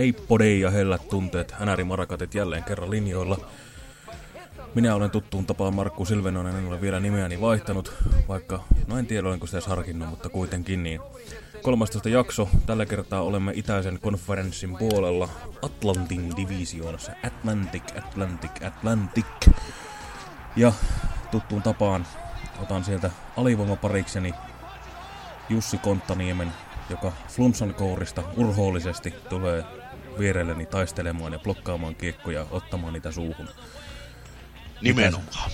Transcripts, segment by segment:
Hei podei ja hellät tunteet, Hänäri Marakatet jälleen kerran linjoilla. Minä olen tuttuun tapaan Markku Silvenonen, en ole vielä nimeäni vaihtanut, vaikka no en tiedä olenko sitä edes harkinnut, mutta kuitenkin niin. 13 jakso, tällä kertaa olemme itäisen konferenssin puolella Atlantin divisioonassa, Atlantic, Atlantic, Atlantic. Ja tuttuun tapaan otan sieltä alivoimaparikseni Jussi Konttaniemen, joka flunsan kourista urhoollisesti tulee vierelleni taistelemaan ja blokkaamaan kiekkoja, ottamaan niitä suuhun. Nimenomaan.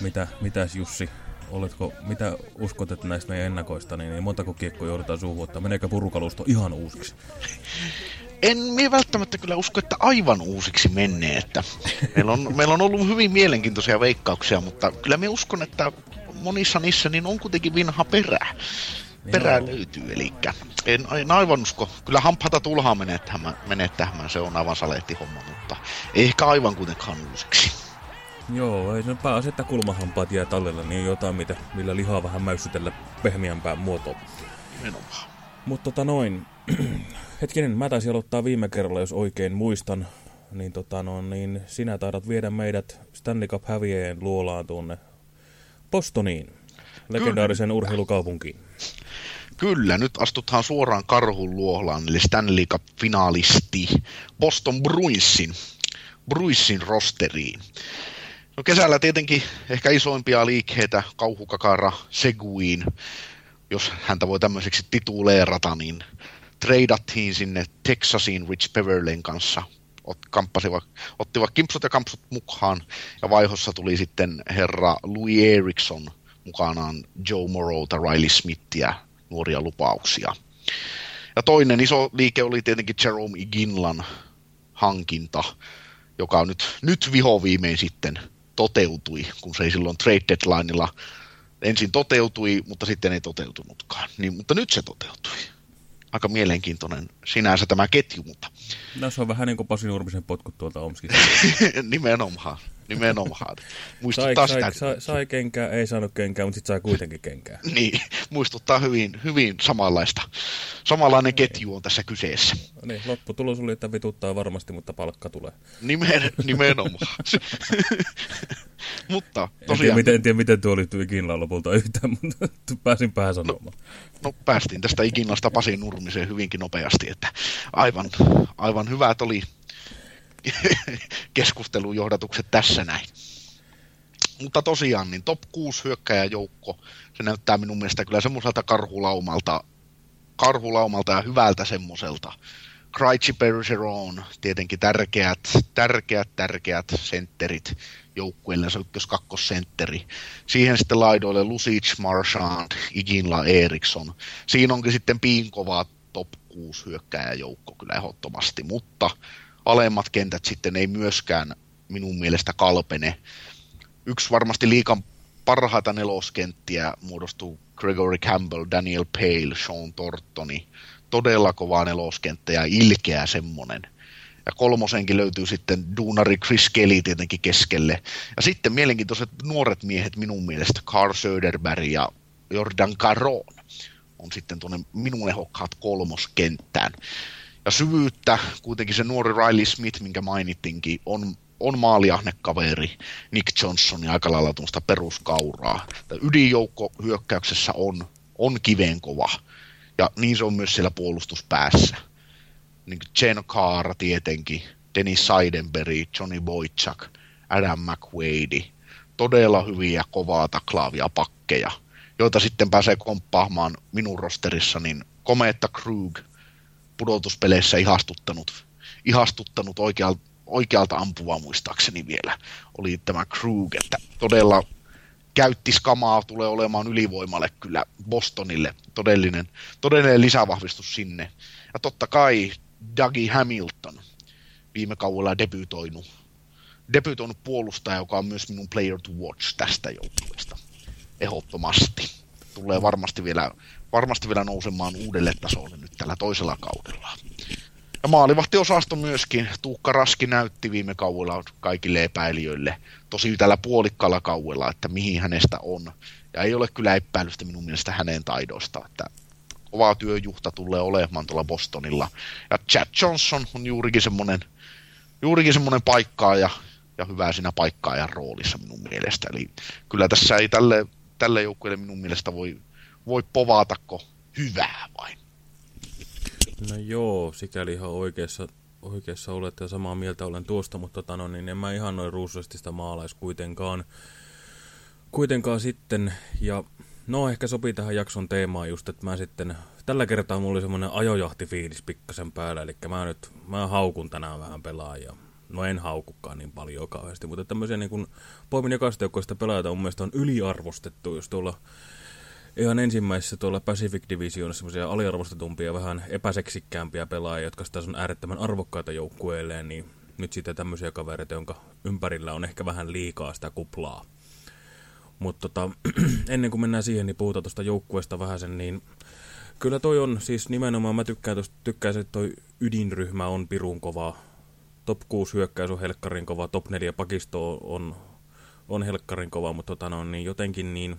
Mitä, mitäs Jussi, oletko, mitä uskot, että näistä meidän ennakoista, niin, niin montako kiekkoa joudutaan suuhun ottaa? Meneekö purukalusto ihan uusiksi? En minä välttämättä kyllä usko, että aivan uusiksi menee. Että meillä, on, meillä on ollut hyvin mielenkiintoisia veikkauksia, mutta kyllä me uskon, että monissa niissä niin on kuitenkin vinha perä. Perää Joo. löytyy, eli en, en aivan usko. Kyllä hamphata tulhaa menettämään, menettämään, se on aivan homma, mutta ei ehkä aivan kuitenkaan uusiksi. Joo, ei se pääase, että kulmahampaat jää tallella, niin jotain, mitä, millä lihaa vähän mäyssytellä pehmeämpään muotoon. Nimenomaan. Mutta tota noin, hetkinen, mä taisin aloittaa viime kerralla, jos oikein muistan, niin, tota no, niin sinä taidat viedä meidät Stanley Cup hävieen luolaan tuonne Bostoniin, legendaarisen Kyllä. urheilukaupunkiin. Kyllä, nyt astuthan suoraan karhun luohlaan, eli Stanley Cup-finaalisti Boston Bruinsin, Bruinsin rosteriin. No kesällä tietenkin ehkä isoimpia liikkeitä, kauhukakara Seguin, jos häntä voi tämmöiseksi tituleerata, niin treidattiin sinne Texasiin Rich Beverlyn kanssa. Ot, ottivat kimpsut ja kampsut mukaan, ja vaihossa tuli sitten herra Louis Erickson mukanaan Joe Morrowta, Riley Smithia, nuoria lupauksia. Ja toinen iso liike oli tietenkin Jerome Iginlan hankinta, joka nyt, nyt vihoviimein sitten toteutui, kun se ei silloin trade deadlineilla ensin toteutui, mutta sitten ei toteutunutkaan. Niin, mutta nyt se toteutui. Aika mielenkiintoinen sinänsä tämä ketju, mutta... No se on vähän niin kuin Pasi Nurmisen potkut tuolta Omskista. Nimenomaan. Nimenomaan. Muistuttaa sai, sai, sai, sai kenkää, ei saanut kenkää, mutta sitten sai kuitenkin kenkää. niin, muistuttaa hyvin, hyvin samanlaista. Samanlainen no, ketju on tässä kyseessä. No niin, lopputulos oli, että vituttaa varmasti, mutta palkka tulee. Nimen, nimenomaan. mutta tosiaan... En tiedä, miten, en tiedä, miten tuo liittyy Ikinlaan lopulta yhtään, mutta pääsin päähän no, sanomaan. No, no päästiin tästä Ikinlasta Pasi Nurmiseen hyvinkin nopeasti, että aivan, aivan hyvät oli keskustelujohdatukset tässä näin. Mutta tosiaan, niin top 6 hyökkäjäjoukko, se näyttää minun mielestä kyllä semmoiselta karhulaumalta, karhulaumalta ja hyvältä semmoiselta. Krejci Bergeron, tietenkin tärkeät, tärkeät, tärkeät sentterit joukkueelle, se ykkös kakkosentteri. Siihen sitten laidoille Lucic, Marchand, Iginla, Eriksson. Siinä onkin sitten piinkovaa top 6 hyökkäjäjoukko kyllä ehdottomasti, mutta alemmat kentät sitten ei myöskään minun mielestä kalpene. Yksi varmasti liikan parhaita neloskenttiä muodostuu Gregory Campbell, Daniel Pale, Sean Tortoni. Todella kovaa neloskenttä ja ilkeä semmonen. Ja kolmosenkin löytyy sitten duunari Chris Kelly tietenkin keskelle. Ja sitten mielenkiintoiset nuoret miehet minun mielestä, Carl Söderberg ja Jordan Caron on sitten tuonne minun ehokkaat kolmoskenttään. Ja syvyyttä kuitenkin se nuori Riley Smith, minkä mainittinkin, on, on maaliahne kaveri Nick Johnson ja aika lailla tuosta peruskauraa. Ydinjoukko hyökkäyksessä on, on kiveen kova. Ja niin se on myös siellä puolustuspäässä. Niin Jen Carr tietenkin, Dennis Seidenberg, Johnny Boychuk, Adam McWade. Todella hyviä kovaa taklaavia pakkeja, joita sitten pääsee komppaamaan minun rosterissa, niin Kometa Krug – pudotuspeleissä ihastuttanut, ihastuttanut oikealta, oikealta ampuvaa muistaakseni vielä, oli tämä Krug, että todella käytti skamaa, tulee olemaan ylivoimalle kyllä Bostonille, todellinen, todellinen lisävahvistus sinne. Ja totta kai Dougie Hamilton, viime kaudella debytoinut, debytoinut puolustaja, joka on myös minun player to watch tästä joukkueesta. Ehdottomasti. Tulee varmasti vielä, varmasti vielä nousemaan uudelle tasolle nyt tällä toisella kaudella. Ja maalivahtiosasto myöskin. Tuukka Raski näytti viime kaudella kaikille epäilijöille, tosi tällä puolikkaalla kaudella, että mihin hänestä on. Ja ei ole kyllä epäilystä minun mielestä hänen taidoista, että kova työjuhta tulee olemaan tuolla Bostonilla. Ja Chad Johnson on juurikin semmoinen, juurikin semmoinen paikkaaja ja hyvä siinä paikkaajan roolissa minun mielestä. Eli kyllä tässä ei tälle, tälle joukkueelle minun mielestä voi, voi povaatako hyvää vain. No joo, sikäli ihan oikeassa, oikeassa olet ja samaa mieltä olen tuosta, mutta tota, no, niin en mä ihan noin ruusuisesti sitä maalais kuitenkaan. Kuitenkaan sitten, ja no ehkä sopii tähän jakson teemaan just, että mä sitten, tällä kertaa mulla oli semmoinen ajojahtifiilis pikkasen päällä, eli mä nyt, mä haukun tänään vähän pelaajia. No en haukukaan niin paljon kauheasti, mutta tämmöisiä niin kuin poimin jokaista joukkoista pelaajia mun mielestä on yliarvostettu, jos tuolla ihan ensimmäisessä tuolla Pacific Divisionissa semmoisia aliarvostetumpia, vähän epäseksikkäämpiä pelaajia, jotka sitä on äärettömän arvokkaita joukkueelleen, niin nyt sitten tämmöisiä kavereita, jonka ympärillä on ehkä vähän liikaa sitä kuplaa. Mutta tota, ennen kuin mennään siihen, niin puhutaan tuosta joukkueesta vähän sen, niin kyllä toi on, siis nimenomaan mä tykkään, tosta, tykkään että toi ydinryhmä on pirun kova. Top 6 hyökkäys on helkkarin kova, top 4 pakisto on, on helkkarin kova, mutta tota no, niin jotenkin niin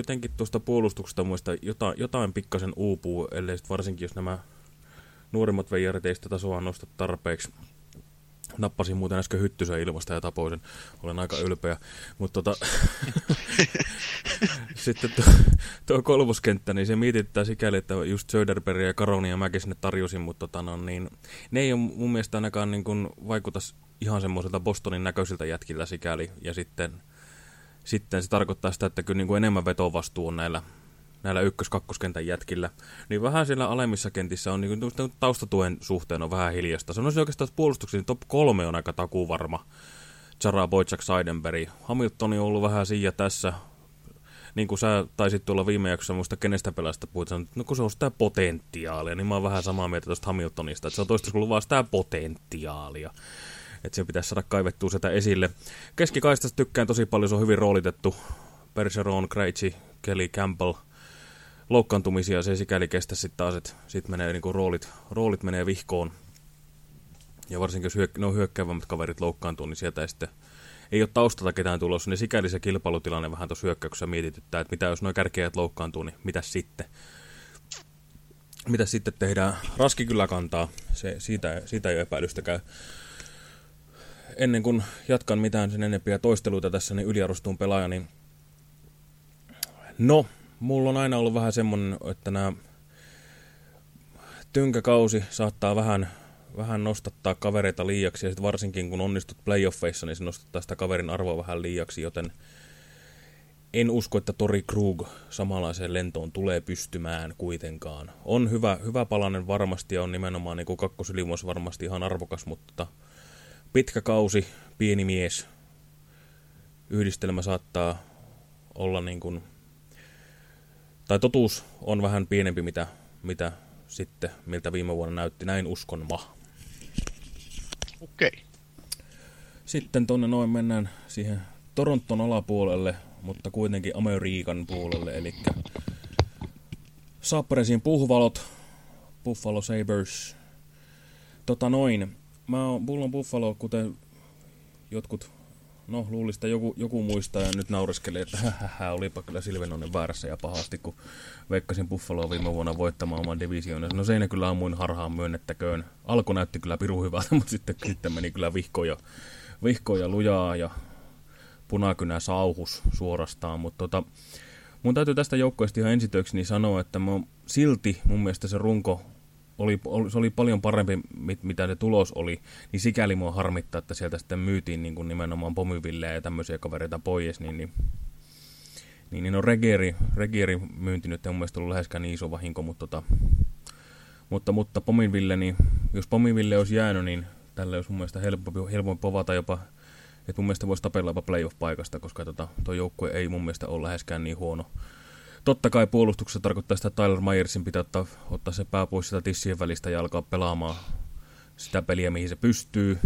jotenkin tuosta puolustuksesta muista jotain, jotain pikkasen uupuu, ellei varsinkin jos nämä nuoremmat veijarit ei sitä tasoa nosta tarpeeksi. Nappasin muuten äsken hyttysen ilmasta ja tapoisen. Olen aika ylpeä. Mutta tota, sitten tuo, tuo kolmoskenttä, niin se mietittää sikäli, että just Söderberg ja Karoni ja mäkin sinne tarjosin, mutta tota, no, niin, ne ei ole mun mielestä ainakaan niin kuin vaikuta ihan semmoiselta Bostonin näköisiltä jätkillä sikäli. Ja sitten sitten se tarkoittaa sitä, että kyllä niin kuin enemmän vetovastuu on näillä, näillä ykkös-kakkoskentän jätkillä. Niin vähän siellä alemmissa kentissä on niin kuin, taustatuen suhteen on vähän hiljasta. Sanoisin oikeastaan, että puolustuksen top kolme on aika takuvarma. Chara, Boychak, Seidenberg. Hamilton on ollut vähän siinä tässä. Niin kuin sä taisit tuolla viime jaksossa muista kenestä pelasta puhuit, että no kun se on sitä potentiaalia, niin mä oon vähän samaa mieltä tuosta Hamiltonista, että se on toistaiseksi vaan sitä potentiaalia että se pitäisi saada kaivettua sitä esille. Keskikaistasta tykkään tosi paljon, se on hyvin roolitettu. Bergeron, Krejci, Kelly, Campbell, loukkaantumisia, se ei sikäli kestä sitten taas, että sitten menee niinku roolit, roolit menee vihkoon. Ja varsinkin jos hyök ne on hyökkäävämmät kaverit loukkaantuu, niin sieltä ei sitten ei ole taustalta ketään tulossa, niin sikäli se kilpailutilanne vähän tuossa hyökkäyksessä mietityttää, että mitä jos nuo kärkeät loukkaantuu, niin mitä sitten? Mitä sitten tehdään? Raski kyllä kantaa, se, siitä, siitä ei ole epäilystäkään ennen kuin jatkan mitään sen enempiä toisteluita tässä, niin yliarvostuun pelaaja, niin no, mulla on aina ollut vähän semmonen, että nämä tynkäkausi saattaa vähän, vähän nostattaa kavereita liiaksi, ja sitten varsinkin kun onnistut playoffeissa, niin se nostattaa sitä kaverin arvoa vähän liiaksi, joten en usko, että Tori Krug samanlaiseen lentoon tulee pystymään kuitenkaan. On hyvä, hyvä palanen varmasti ja on nimenomaan niin kakkosylimuos varmasti ihan arvokas, mutta pitkä kausi, pieni mies. Yhdistelmä saattaa olla niin kuin, tai totuus on vähän pienempi, mitä, mitä sitten, miltä viime vuonna näytti. Näin uskon ma. Okei. Okay. Sitten tuonne noin mennään siihen Toronton alapuolelle, mutta kuitenkin Amerikan puolelle, eli Sapperesin puhvalot, Buffalo Sabres. Tota noin, mä oon Bullon Buffalo, kuten jotkut, no luulista joku, joku muistaa ja nyt naureskelee, että hähähä, olipa kyllä Silvenonen väärässä ja pahasti, kun veikkasin Buffaloa viime vuonna voittamaan oman divisioon. No se ei kyllä ammuin harhaan myönnettäköön. Alku näytti kyllä piru hyvältä, mutta sitten, sitten meni kyllä vihkoja, vihkoja lujaa ja punakynä sauhus suorastaan, mutta tota, mun täytyy tästä joukkueesta ihan ensitöiksi niin sanoa, että mä silti mun mielestä se runko oli, oli, se oli paljon parempi, mit, mitä se tulos oli, niin sikäli mua harmittaa, että sieltä sitten myytiin niin kuin nimenomaan pomyvilleä ja tämmöisiä kavereita pois, niin, niin, niin, niin no Regieri, Regieri myynti nyt ei mun mielestä ollut läheskään niin iso vahinko, mutta, tota, mutta, mutta Pomiville, niin jos Pomiville olisi jäänyt, niin tällä olisi mun mielestä helpompi, helpompi povata jopa, että mun mielestä voisi tapella jopa playoff-paikasta, koska tota, tuo joukkue ei mun mielestä ole läheskään niin huono Totta kai puolustuksessa tarkoittaa sitä, että Tyler Myersin pitää ottaa, ottaa se pää pois sitä tissien välistä ja alkaa pelaamaan sitä peliä, mihin se pystyy.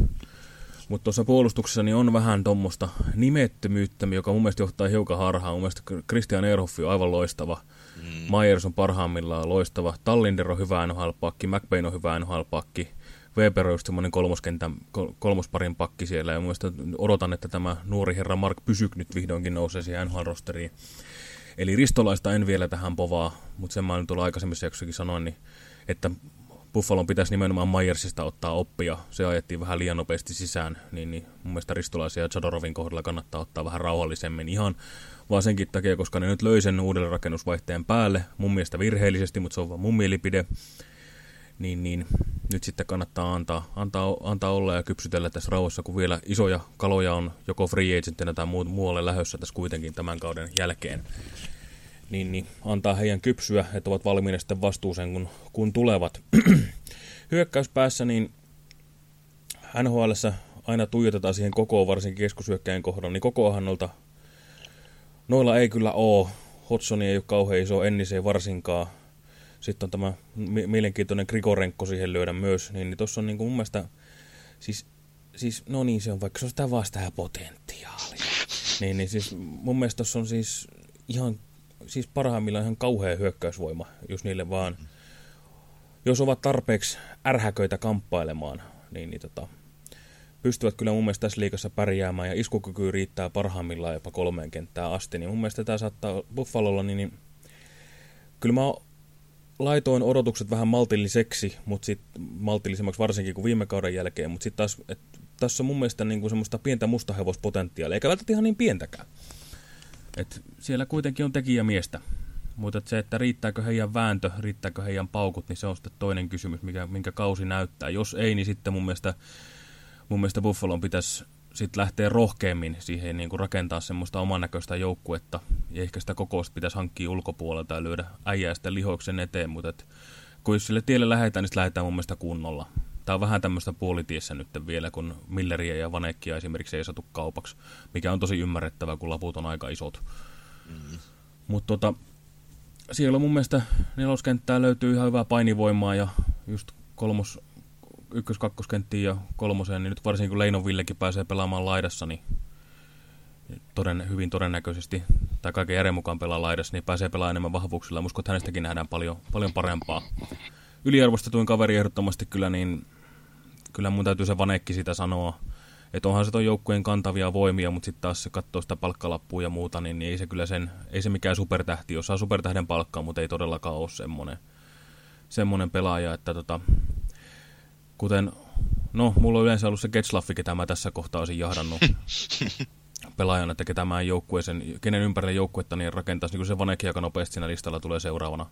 Mutta tuossa puolustuksessa niin on vähän tuommoista nimettömyyttä, joka mun mielestä johtaa hiukan harhaan. Mun mielestä Christian Erhoffi on aivan loistava. Mm. Myers on parhaimmillaan loistava. Tallinder on hyvä NHL-pakki, McBain on hyvä NHL-pakki. Weber on just semmoinen kolmoskentän, kolmosparin pakki siellä. Ja mun mielestä odotan, että tämä nuori herra Mark Pysyk nyt vihdoinkin nousee siihen NHL-rosteriin. Eli Ristolaista en vielä tähän povaa, mutta sen mä nyt tuolla aikaisemmissa jaksossakin sanoin, niin, että Buffalon pitäisi nimenomaan Myersista ottaa oppia. Se ajettiin vähän liian nopeasti sisään, niin, niin mun mielestä Ristolaisia ja Chadorovin kohdalla kannattaa ottaa vähän rauhallisemmin. Ihan vaan senkin takia, koska ne nyt löi sen uudelle rakennusvaihteen päälle, mun mielestä virheellisesti, mutta se on vaan mun mielipide. Niin, niin nyt sitten kannattaa antaa, antaa, antaa olla ja kypsytellä tässä rauhassa, kun vielä isoja kaloja on joko free agentina tai muu, muualle lähössä tässä kuitenkin tämän kauden jälkeen. Niin, niin antaa heidän kypsyä, että ovat valmiina sitten vastuuseen, kun, kun tulevat. Hyökkäyspäässä, niin nhl aina tuijotetaan siihen kokoon, varsinkin keskushyökkäjän kohdalla, niin kokoahannolta noilla ei kyllä ole. Hotsoni ei ole kauhean iso, Ennis ei varsinkaan. Sitten on tämä mielenkiintoinen Grigorenko siihen lyödä myös, niin, niin tuossa on niin kuin mun mielestä, siis, siis, no niin se on, vaikka se on sitä vasta potentiaalia. Niin, niin siis mun mielestä tuossa on siis ihan, siis parhaimmillaan ihan kauhea hyökkäysvoima, jos niille vaan, jos ovat tarpeeksi ärhäköitä kamppailemaan, niin, niin tota, pystyvät kyllä mun mielestä tässä liikassa pärjäämään ja iskukyky riittää parhaimmillaan jopa kolmeen kenttään asti, niin mun mielestä tämä saattaa Buffalolla, niin, niin kyllä mä laitoin odotukset vähän maltilliseksi, mutta sitten maltillisemmaksi varsinkin kuin viime kauden jälkeen, mutta sitten taas, et, tässä on mun mielestä niinku semmoista pientä mustahevospotentiaalia, eikä välttämättä ihan niin pientäkään. Et siellä kuitenkin on tekijämiestä, mutta et se, että riittääkö heidän vääntö, riittääkö heidän paukut, niin se on sitten toinen kysymys, mikä, minkä kausi näyttää. Jos ei, niin sitten mun mielestä, mun mielestä Buffalon pitäisi sitten lähtee rohkeammin siihen niin kuin rakentaa semmoista oman näköistä joukkuetta. Ja ehkä sitä kokousta pitäisi hankkia ulkopuolelta ja lyödä äijää sitten lihoksen eteen, mutta et, kun jos sille tielle lähdetään, niin lähdetään mun mielestä kunnolla. Tämä on vähän tämmöistä puolitiessä nyt vielä, kun Milleriä ja Vanekkia esimerkiksi ei saatu kaupaksi, mikä on tosi ymmärrettävää, kun laput on aika isot. Mm. Mutta tota, siellä mun mielestä neloskenttää löytyy ihan hyvää painivoimaa ja just kolmos ykkös kakkoskenttiin ja kolmoseen, niin nyt varsinkin kun Leinon Villekin pääsee pelaamaan laidassa, niin toden, hyvin todennäköisesti, tai kaiken järjen mukaan pelaa laidassa, niin pääsee pelaamaan enemmän vahvuuksilla. Uskon, että hänestäkin nähdään paljon, paljon parempaa. Yliarvostetuin kaveri ehdottomasti kyllä, niin kyllä mun täytyy se vanekki sitä sanoa. Että onhan se ton joukkueen kantavia voimia, mutta sitten taas se katsoo sitä palkkalappua ja muuta, niin, niin ei se kyllä sen, ei se mikään supertähti, jos saa supertähden palkkaa, mutta ei todellakaan ole semmoinen, semmoinen pelaaja, että tota, kuten, no, mulla on yleensä ollut se Getslaffi, ketä mä tässä kohtaa olisin jahdannut pelaajana, että ketä mä joukkueeseen, kenen ympärille joukkuetta niin rakentaisi, niin kuin se Vanekki, joka nopeasti siinä listalla tulee seuraavana.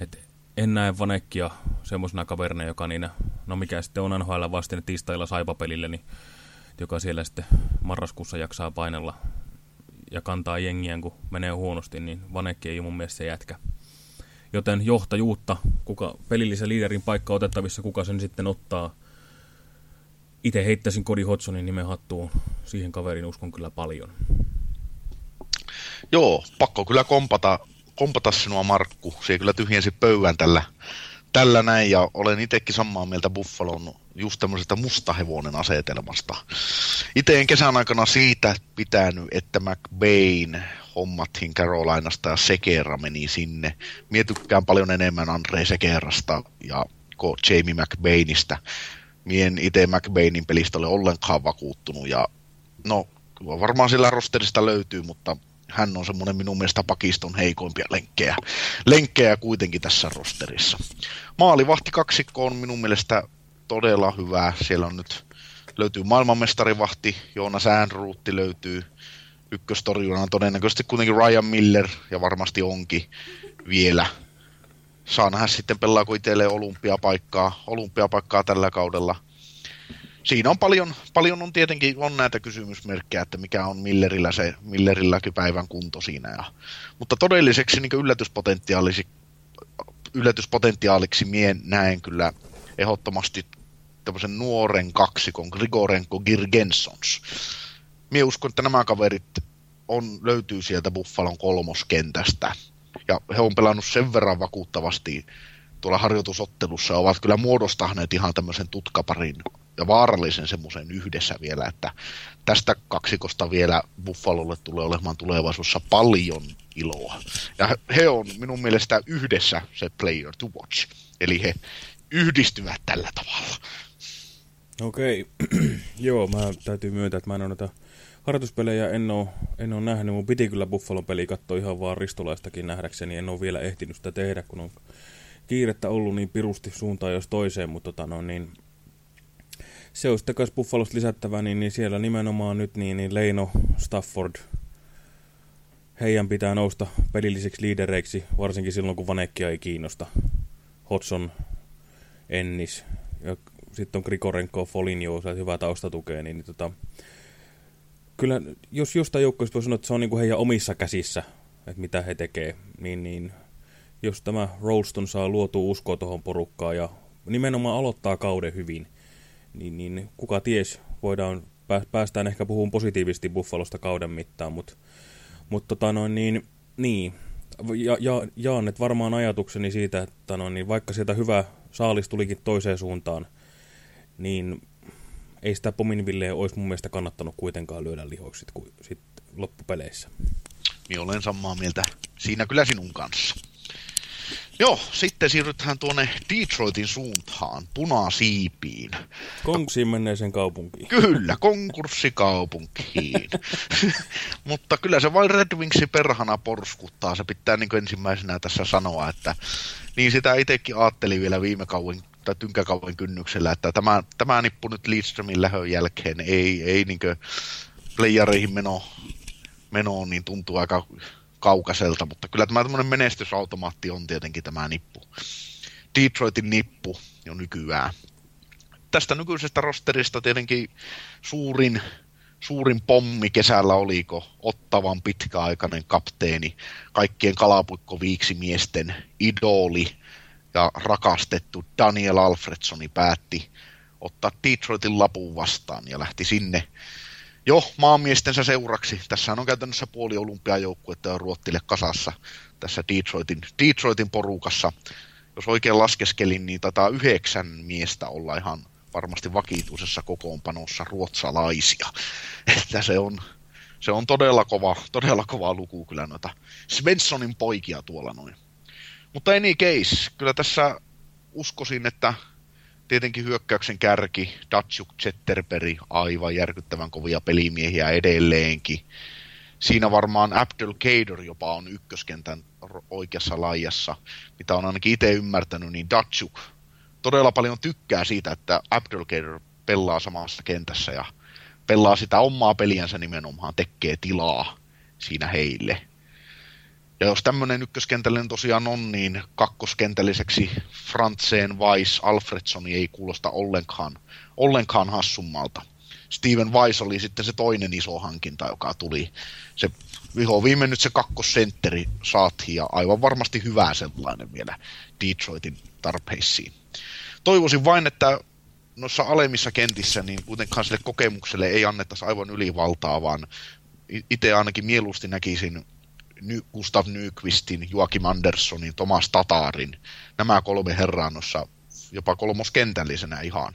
Et en näe Vanekkia semmoisena kaverina, joka niin, no mikä sitten on NHL vastin tiistailla saipapelille, niin joka siellä sitten marraskuussa jaksaa painella ja kantaa jengiä, kun menee huonosti, niin Vanekki ei ole mun mielestä se jätkä. Joten johtajuutta, kuka pelillisen liiderin paikka otettavissa, kuka sen sitten ottaa. Itse heittäisin Cody Hodgsonin nimen hattuun. Siihen kaverin uskon kyllä paljon. Joo, pakko kyllä kompata, kompata sinua Markku. Se kyllä tyhjensi pöydän tällä, tällä näin ja olen itsekin samaa mieltä Buffalon just tämmöisestä mustahevonen asetelmasta. Itse en kesän aikana siitä pitänyt, että McBain hommattiin Carolinasta ja Sekera meni sinne. Mietykään paljon enemmän Andre Sekerasta ja Jamie McBainista. Mien itse McBainin pelistä ole ollenkaan vakuuttunut ja no varmaan sillä rosterista löytyy, mutta hän on semmoinen minun mielestä pakiston heikoimpia lenkkejä, lenkkejä kuitenkin tässä rosterissa. Maalivahti kaksikko on minun mielestä todella hyvä. Siellä on nyt löytyy maailmanmestarivahti, Joona Säänruutti löytyy ykköstorjuna todennäköisesti kuitenkin Ryan Miller, ja varmasti onkin vielä. Saa nähdä sitten pelaako itselleen olympiapaikkaa, olympiapaikkaa tällä kaudella. Siinä on paljon, paljon on tietenkin on näitä kysymysmerkkejä, että mikä on Millerillä se Millerilläkin päivän kunto siinä. Ja, mutta todelliseksi niin yllätyspotentiaaliksi, yllätyspotentiaaliksi mien näen kyllä ehdottomasti tämmöisen nuoren kaksikon Grigorenko Girgensons Mie uskon, että nämä kaverit on, löytyy sieltä Buffalon kolmoskentästä. Ja he on pelannut sen verran vakuuttavasti tuolla harjoitusottelussa ovat kyllä muodostaneet ihan tämmöisen tutkaparin ja vaarallisen semmoisen yhdessä vielä, että tästä kaksikosta vielä Buffalolle tulee olemaan tulevaisuudessa paljon iloa. Ja he on minun mielestä yhdessä se player to watch. Eli he yhdistyvät tällä tavalla. Okei, joo, mä täytyy myöntää, että mä en ole noita harjoituspelejä en ole, en ole nähnyt. Mun piti kyllä Buffalon peli katsoa ihan vaan ristolaistakin nähdäkseni. En ole vielä ehtinyt sitä tehdä, kun on kiirettä ollut niin pirusti suuntaan jos toiseen, mutta tota no, niin, se on sitten myös Buffalosta lisättävä, niin, niin siellä nimenomaan nyt niin, niin Leino, Stafford, heidän pitää nousta pelillisiksi liidereiksi, varsinkin silloin kun Vanekkia ei kiinnosta. Hodson, Ennis, ja sitten on Grigorenko, Foligno, hyvää taustatukea, niin, niin tota, kyllä jos jostain joukkoista voi sanoa, että se on niin kuin heidän omissa käsissä, että mitä he tekee, niin, niin jos tämä Rolston saa luotua uskoa tuohon porukkaan ja nimenomaan aloittaa kauden hyvin, niin, niin kuka ties, voidaan, päästään ehkä puhumaan positiivisesti Buffalosta kauden mittaan, mutta mut tota noin niin, niin. Ja, ja, jaan että varmaan ajatukseni siitä, että no, niin vaikka sieltä hyvä saalis tulikin toiseen suuntaan, niin ei sitä Pominvilleä olisi mun mielestä kannattanut kuitenkaan lyödä lihoiksi sit, sit loppupeleissä. Niin olen samaa mieltä siinä kyllä sinun kanssa. Joo, sitten siirrytään tuonne Detroitin suuntaan, punasiipiin. Konkurssiin menneeseen kaupunkiin. Kyllä, konkurssikaupunkiin. Mutta kyllä se vain Red Wingsi perhana porskuttaa, se pitää niin ensimmäisenä tässä sanoa, että niin sitä itsekin ajattelin vielä viime kauan tai tynkäkauden kynnyksellä, että tämä, tämä nippu nyt Lidströmin lähön jälkeen ei, ei niin playereihin meno, menoon, niin tuntuu aika kaukaiselta, mutta kyllä tämä tämmöinen menestysautomaatti on tietenkin tämä nippu. Detroitin nippu jo nykyään. Tästä nykyisestä rosterista tietenkin suurin, suurin pommi kesällä oliko Ottavan pitkäaikainen kapteeni, kaikkien kalapuikkoviiksimiesten idoli ja rakastettu Daniel Alfredsoni päätti ottaa Detroitin lapun vastaan ja lähti sinne jo maamiestensä seuraksi. Tässä on käytännössä puoli olympiajoukkuetta Ruottille kasassa tässä Detroitin, Detroitin porukassa. Jos oikein laskeskelin, niin taitaa yhdeksän miestä olla ihan varmasti vakituisessa kokoonpanossa ruotsalaisia. Että se on, se on todella kova, todella kova luku kyllä noita Svenssonin poikia tuolla noin. Mutta any case, kyllä tässä uskoisin, että tietenkin hyökkäyksen kärki, Datsuk, Zetterberg, aivan järkyttävän kovia pelimiehiä edelleenkin. Siinä varmaan Abdul Kader jopa on ykköskentän oikeassa laijassa, mitä on ainakin itse ymmärtänyt, niin Datsuk todella paljon tykkää siitä, että Abdul Kader pelaa samassa kentässä ja pelaa sitä omaa peliänsä nimenomaan, tekee tilaa siinä heille. Ja jos tämmöinen ykköskentällinen tosiaan on, niin kakkoskentälliseksi Frantseen Weiss Alfredsoni ei kuulosta ollenkaan, ollenkaan hassummalta. Steven Weiss oli sitten se toinen iso hankinta, joka tuli. Se viho viime nyt se kakkosentteri saatiin ja aivan varmasti hyvää sellainen vielä Detroitin tarpeisiin. Toivoisin vain, että noissa alemmissa kentissä niin kuitenkaan sille kokemukselle ei annettaisi aivan ylivaltaa, vaan itse ainakin mieluusti näkisin Gustav Nyqvistin, Joakim Anderssonin, Thomas Tatarin, nämä kolme herraa noissa jopa kolmoskentällisenä ihan.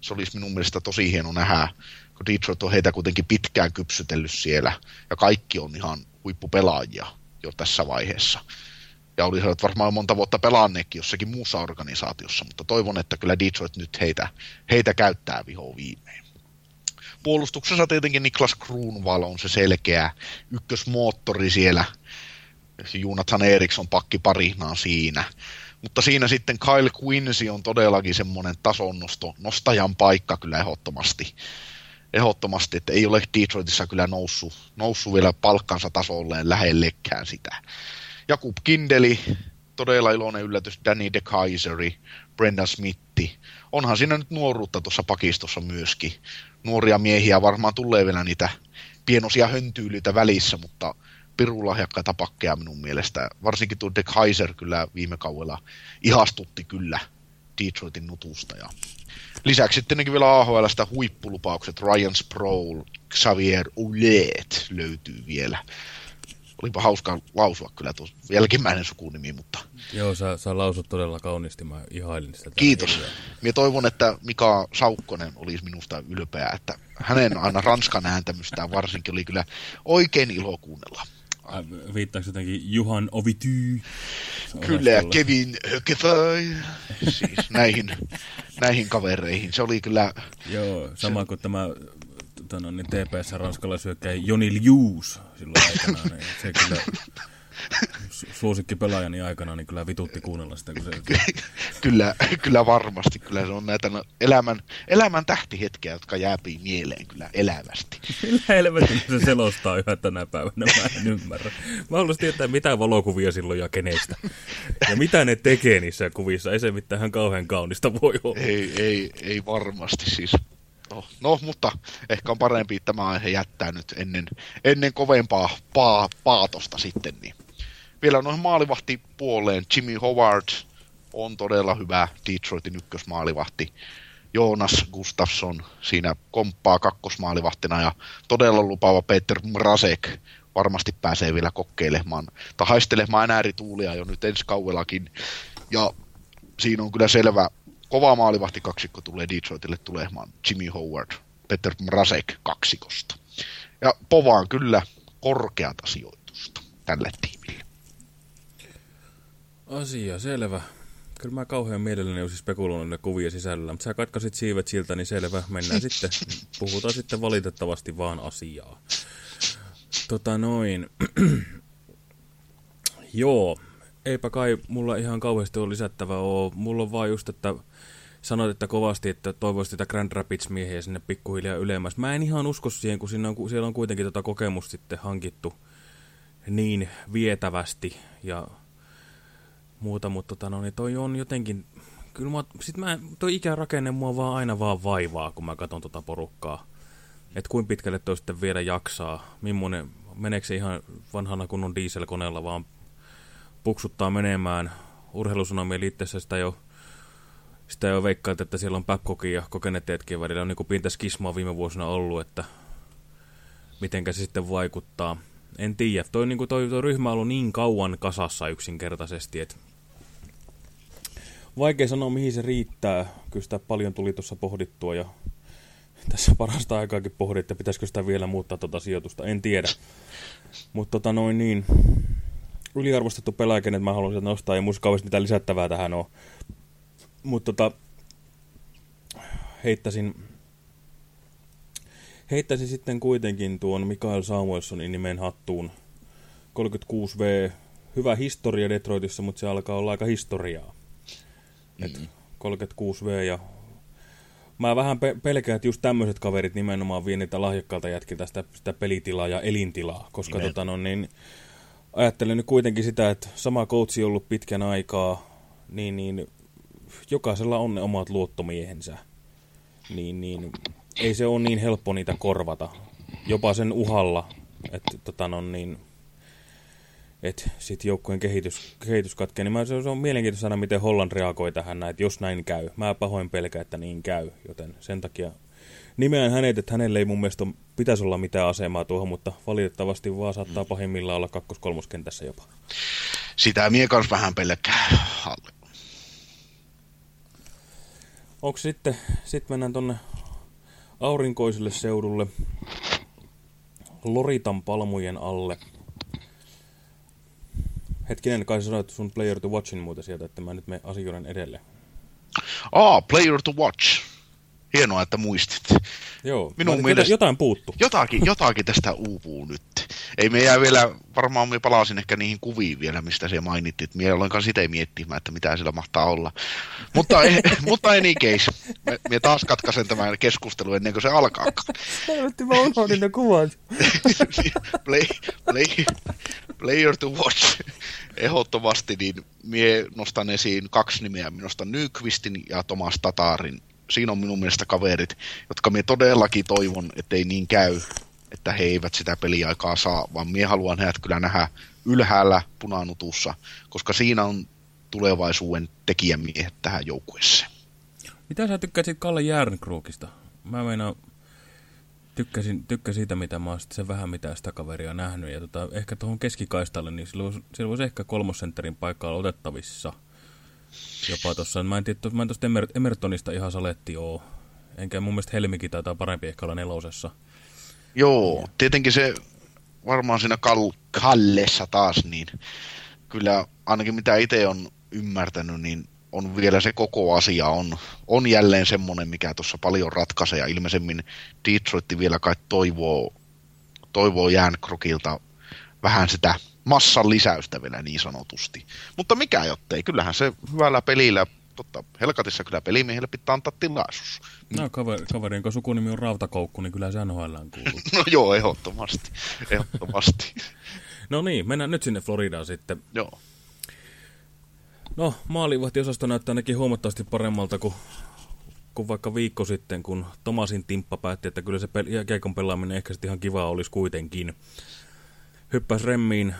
Se olisi minun mielestä tosi hieno nähdä, kun Detroit on heitä kuitenkin pitkään kypsytellyt siellä, ja kaikki on ihan huippupelaajia jo tässä vaiheessa. Ja olisivat varmaan monta vuotta pelanneekin jossakin muussa organisaatiossa, mutta toivon, että kyllä Detroit nyt heitä, heitä käyttää vihoon viimein. Puolustuksessa tietenkin Niklas Kruunval on se selkeä ykkösmoottori siellä – Jonathan Eriksson pakki parinaa siinä. Mutta siinä sitten Kyle Quincy on todellakin semmoinen tasonnosto, nostajan paikka kyllä ehdottomasti. Ehdottomasti, että ei ole Detroitissa kyllä noussut, noussut vielä palkkansa tasolleen lähellekään sitä. Jakub Kindeli, todella iloinen yllätys, Danny de Kaiseri, Brendan Smithi. Onhan siinä nyt nuoruutta tuossa pakistossa myöskin. Nuoria miehiä varmaan tulee vielä niitä pienosia höntyylyitä välissä, mutta pirulahjakkaita pakkeja minun mielestä. Varsinkin tuo De Kaiser kyllä viime kaudella ihastutti kyllä Detroitin nutusta. Ja lisäksi sitten vielä AHLstä huippulupaukset Ryan Sproul, Xavier Oulet löytyy vielä. Olipa hauska lausua kyllä tuo jälkimmäinen sukunimi, mutta... Joo, sä, sä lausut todella kauniisti, mä ihailin sitä. Kiitos. Minä toivon, että Mika Saukkonen olisi minusta ylpeä, että hänen aina ranskan ääntämystään varsinkin oli kyllä oikein ilo kuunnella. Viittaako jotenkin Juhan Ovity? Kyllä, ja Kevin Hökeföy, siis näihin, näihin kavereihin. Se oli kyllä... Joo, sama se... kuin tämä no, niin TPS-ranskalaisyökkäjä Joni Lius silloin aikanaan. Niin se kyllä suosikki pelaajani aikana, niin kyllä vitutti kuunnella sitä. Kun se, kyllä, kyllä varmasti. Kyllä se on näitä no, elämän, elämän tähtihetkiä, jotka jääpii mieleen kyllä elävästi. Millä helvetin se selostaa yhä tänä päivänä? Mä en ymmärrä. Mä haluaisin tietää, mitä valokuvia silloin ja kenestä. Ja mitä ne tekee niissä kuvissa. Ei se mitään kauhean kaunista voi olla. Ei, ei, ei varmasti siis. No, no, mutta ehkä on parempi tämä aihe jättää nyt ennen, ennen kovempaa paa, paatosta sitten. Niin. Vielä noin maalivahtipuoleen. Jimmy Howard on todella hyvä Detroitin ykkösmaalivahti. Joonas Gustafsson siinä komppaa kakkosmaalivahtina ja todella lupaava Peter Mrazek varmasti pääsee vielä kokeilemaan tai haistelemaan äärituulia jo nyt ensi kauellakin. Ja siinä on kyllä selvä kova maalivahti kaksikko tulee Detroitille tulemaan Jimmy Howard, Peter Mrazek kaksikosta. Ja povaan kyllä korkeata sijoitusta tälle tiimille. Asia selvä. Kyllä mä kauhean mielelläni olisin spekuloinut ne kuvia sisällä, mutta sä katkasit siivet siltä, niin selvä, mennään sitten. Puhutaan sitten valitettavasti vaan asiaa. Tota noin. Joo, eipä kai mulla ihan kauheasti ole lisättävää ole. Mulla on vaan just, että sanoit, että kovasti, että toivoisit sitä Grand Rapids-miehiä sinne pikkuhiljaa ylemmäs. Mä en ihan usko siihen, kun siinä on, siellä on kuitenkin tota kokemusta sitten hankittu niin vietävästi ja muuta, mutta tota, no, niin toi on jotenkin, kyllä mä, sit mä, toi ikärakenne mua vaan aina vaan vaivaa, kun mä katson tota porukkaa. Että kuinka pitkälle toi sitten vielä jaksaa, millainen, meneekö se ihan vanhana kunnon dieselkoneella vaan puksuttaa menemään. Urheilusanomien liitteessä sitä jo sitä jo veikkaat, että siellä on Babcockin ja kokeneet jätkien välillä on niin kuin pientä skismaa viime vuosina ollut, että mitenkä se sitten vaikuttaa. En tiedä. Toi, niin kuin toi, toi ryhmä on ollut niin kauan kasassa yksinkertaisesti, että vaikea sanoa mihin se riittää. Kyllä sitä paljon tuli tuossa pohdittua ja tässä parasta aikaakin pohdin, että pitäisikö sitä vielä muuttaa tuota sijoitusta. En tiedä. Mutta tota noin niin, yliarvostettu pelaaja, kenet mä haluaisin nostaa, ja muista kauheasti mitä lisättävää tähän on. Mutta tota, heittäisin, heittäisin sitten kuitenkin tuon Mikael Samuelsonin nimen hattuun. 36V, hyvä historia Detroitissa, mutta se alkaa olla aika historiaa. Et 36V mm. ja mä vähän pe pelkään, että just tämmöiset kaverit nimenomaan vie niitä lahjakkaalta jätkiltä sitä, sitä pelitilaa ja elintilaa, koska tota, no, niin, ajattelen nyt kuitenkin sitä, että sama coachi on ollut pitkän aikaa, niin, niin jokaisella on ne omat luottomiehensä. Niin, niin ei se ole niin helppo niitä korvata. Jopa sen uhalla, että tota no, niin, et sit joukkueen kehitys, kehitys katkee. Niin mä, se, on mielenkiintoista aina, miten Holland reagoi tähän, että jos näin käy. Mä pahoin pelkään, että niin käy, joten sen takia nimeän hänet, että hänelle ei mun mielestä pitäisi olla mitään asemaa tuohon, mutta valitettavasti vaan saattaa pahimmillaan olla kakkos-kolmoskentässä jopa. Sitä mie kans vähän pelkää. Onko sitten, sitten mennään tonne aurinkoiselle seudulle Loritan palmujen alle. Hetkinen, kai sä sanoit sun Player to Watchin muuta sieltä, että mä nyt menen asioiden edelle. Ah, Player to Watch. Hienoa, että muistit. Joo, Minun mielestä jotain puuttu. Jotakin, jotakin tästä uupuu nyt. Ei me jää vielä, varmaan me palasin ehkä niihin kuviin vielä, mistä se mainittiin. Mie ollenkaan sitä ei miettimään, että mitä siellä mahtaa olla. Mutta, ei, mutta any case. Me, me taas katkaisen tämän keskustelun ennen kuin se alkaa. Helvetti, mä unohdin ne kuvat. play, play, player to watch. Ehdottomasti niin mie nostan esiin kaksi nimeä. Minä nostan Nyqvistin ja Thomas Tatarin siinä on minun mielestä kaverit, jotka me todellakin toivon, ettei niin käy, että he eivät sitä peliaikaa saa, vaan minä haluan heidät kyllä nähdä ylhäällä punanutussa, koska siinä on tulevaisuuden tekijämiehet tähän joukkueeseen. Mitä sä tykkäät siitä Kalle Järnkruukista? Mä meinaan, tykkäsin, tykkäsin siitä, mitä mä oon sen vähän mitä sitä kaveria nähnyt. Ja tota, ehkä tuohon keskikaistalle, niin silloin, silloin ehkä kolmosentterin paikkaa otettavissa. Jopa tuossa, mä en tiedä, mä en tuosta Emer, Emertonista ihan saletti oo. Enkä mun mielestä Helmikin taitaa parempi ehkä olla nelosessa. Joo, tietenkin se varmaan siinä kal Kallessa taas, niin kyllä ainakin mitä itse on ymmärtänyt, niin on vielä se koko asia on, on jälleen semmoinen, mikä tuossa paljon ratkaisee, ja ilmeisemmin Detroit vielä kai toivoo, toivoo Jänkrokilta vähän sitä massan lisäystä vielä niin sanotusti. Mutta mikä jottei, kyllähän se hyvällä pelillä, totta, Helkatissa kyllä pelimiehelle pitää antaa tilaisuus. No kaveri, kaveri jonka sukunimi on Rautakoukku, niin kyllä se NHL kuuluu. no joo, ehdottomasti, ehdottomasti. no niin, mennään nyt sinne Floridaan sitten. Joo. No, maalivahtiosasto näyttää ainakin huomattavasti paremmalta kuin, kuin vaikka viikko sitten, kun Tomasin timppa päätti, että kyllä se pel kiekon pelaaminen ehkä sitten ihan kiva olisi kuitenkin. Hyppäs remmiin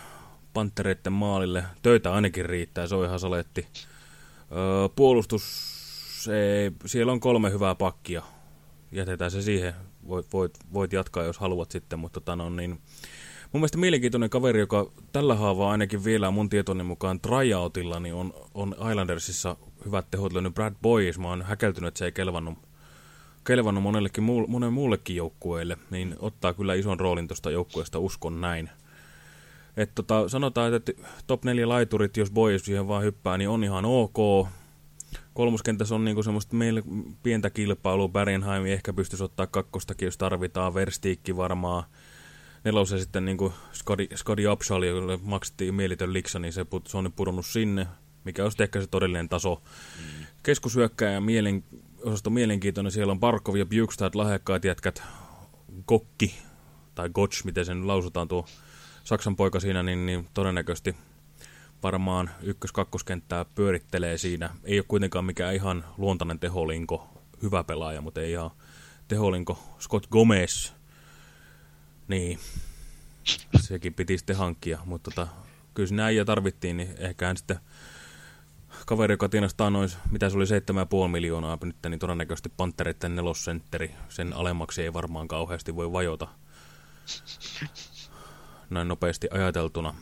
Pantereitten maalille. Töitä ainakin riittää, se on ihan saletti. Öö, puolustus, se, siellä on kolme hyvää pakkia. Jätetään se siihen. Voit, voit, voit jatkaa, jos haluat sitten, mutta tota no, niin, Mun mielestä mielenkiintoinen kaveri, joka tällä haavaa ainakin vielä mun tietoni mukaan tryoutilla, niin on, on Islandersissa hyvät tehot löynyt Brad Boyes. Mä oon häkeltynyt, että se ei kelvannut, kelvannut monellekin monen muullekin joukkueelle, niin ottaa kyllä ison roolin tuosta joukkueesta, uskon näin. Et tota, sanotaan, että top 4 laiturit, jos Boyes siihen vaan hyppää, niin on ihan ok. Kolmoskentässä on niinku semmoista meille pientä kilpailua. Bergenheim ehkä pystyisi ottaa kakkostakin, jos tarvitaan. Verstiikki varmaan nelosen sitten niin kuin Skadi, Skadi jolle maksettiin mielitön liksa, niin se, put, se on nyt pudonnut sinne, mikä on ehkä se todellinen taso. Mm. Keskushyökkäjä mielen, osasto mielenkiintoinen, siellä on Barkov ja Bjukstad, lahjakkaat jätkät, Kokki, tai Gotch, miten sen lausutaan tuo Saksan poika siinä, niin, niin todennäköisesti varmaan ykkös-kakkoskenttää pyörittelee siinä. Ei ole kuitenkaan mikään ihan luontainen teholinko, hyvä pelaaja, mutta ei ihan teholinko. Scott Gomez, niin, sekin piti sitten hankkia, mutta tota, kyllä sinä äijä tarvittiin, niin ehkä hän sitten kaveri, joka tienastaa noin, mitä se oli 7,5 miljoonaa nyt, niin todennäköisesti Pantereiden nelosentteri, sen alemmaksi ei varmaan kauheasti voi vajota näin nopeasti ajateltuna.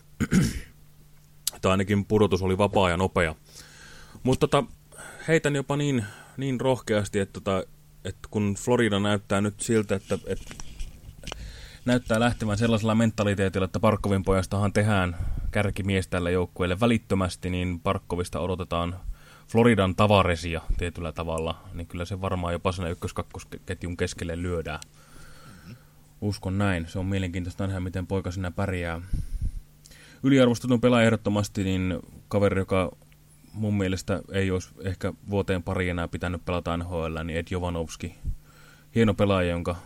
tai ainakin pudotus oli vapaa ja nopea. Mutta tota, heitän jopa niin, niin rohkeasti, että, tota, että kun Florida näyttää nyt siltä, että, että näyttää lähtevän sellaisella mentaliteetilla, että Parkkovin pojastahan tehdään kärkimies tälle joukkueelle välittömästi, niin Parkkovista odotetaan Floridan tavaresia tietyllä tavalla, niin kyllä se varmaan jopa sinne ykkös-kakkosketjun keskelle lyödään. Uskon näin. Se on mielenkiintoista nähdä, miten poika sinä pärjää. Yliarvostetun pelaaja ehdottomasti, niin kaveri, joka mun mielestä ei olisi ehkä vuoteen pari enää pitänyt pelata NHL, niin Ed Jovanovski. Hieno pelaaja, jonka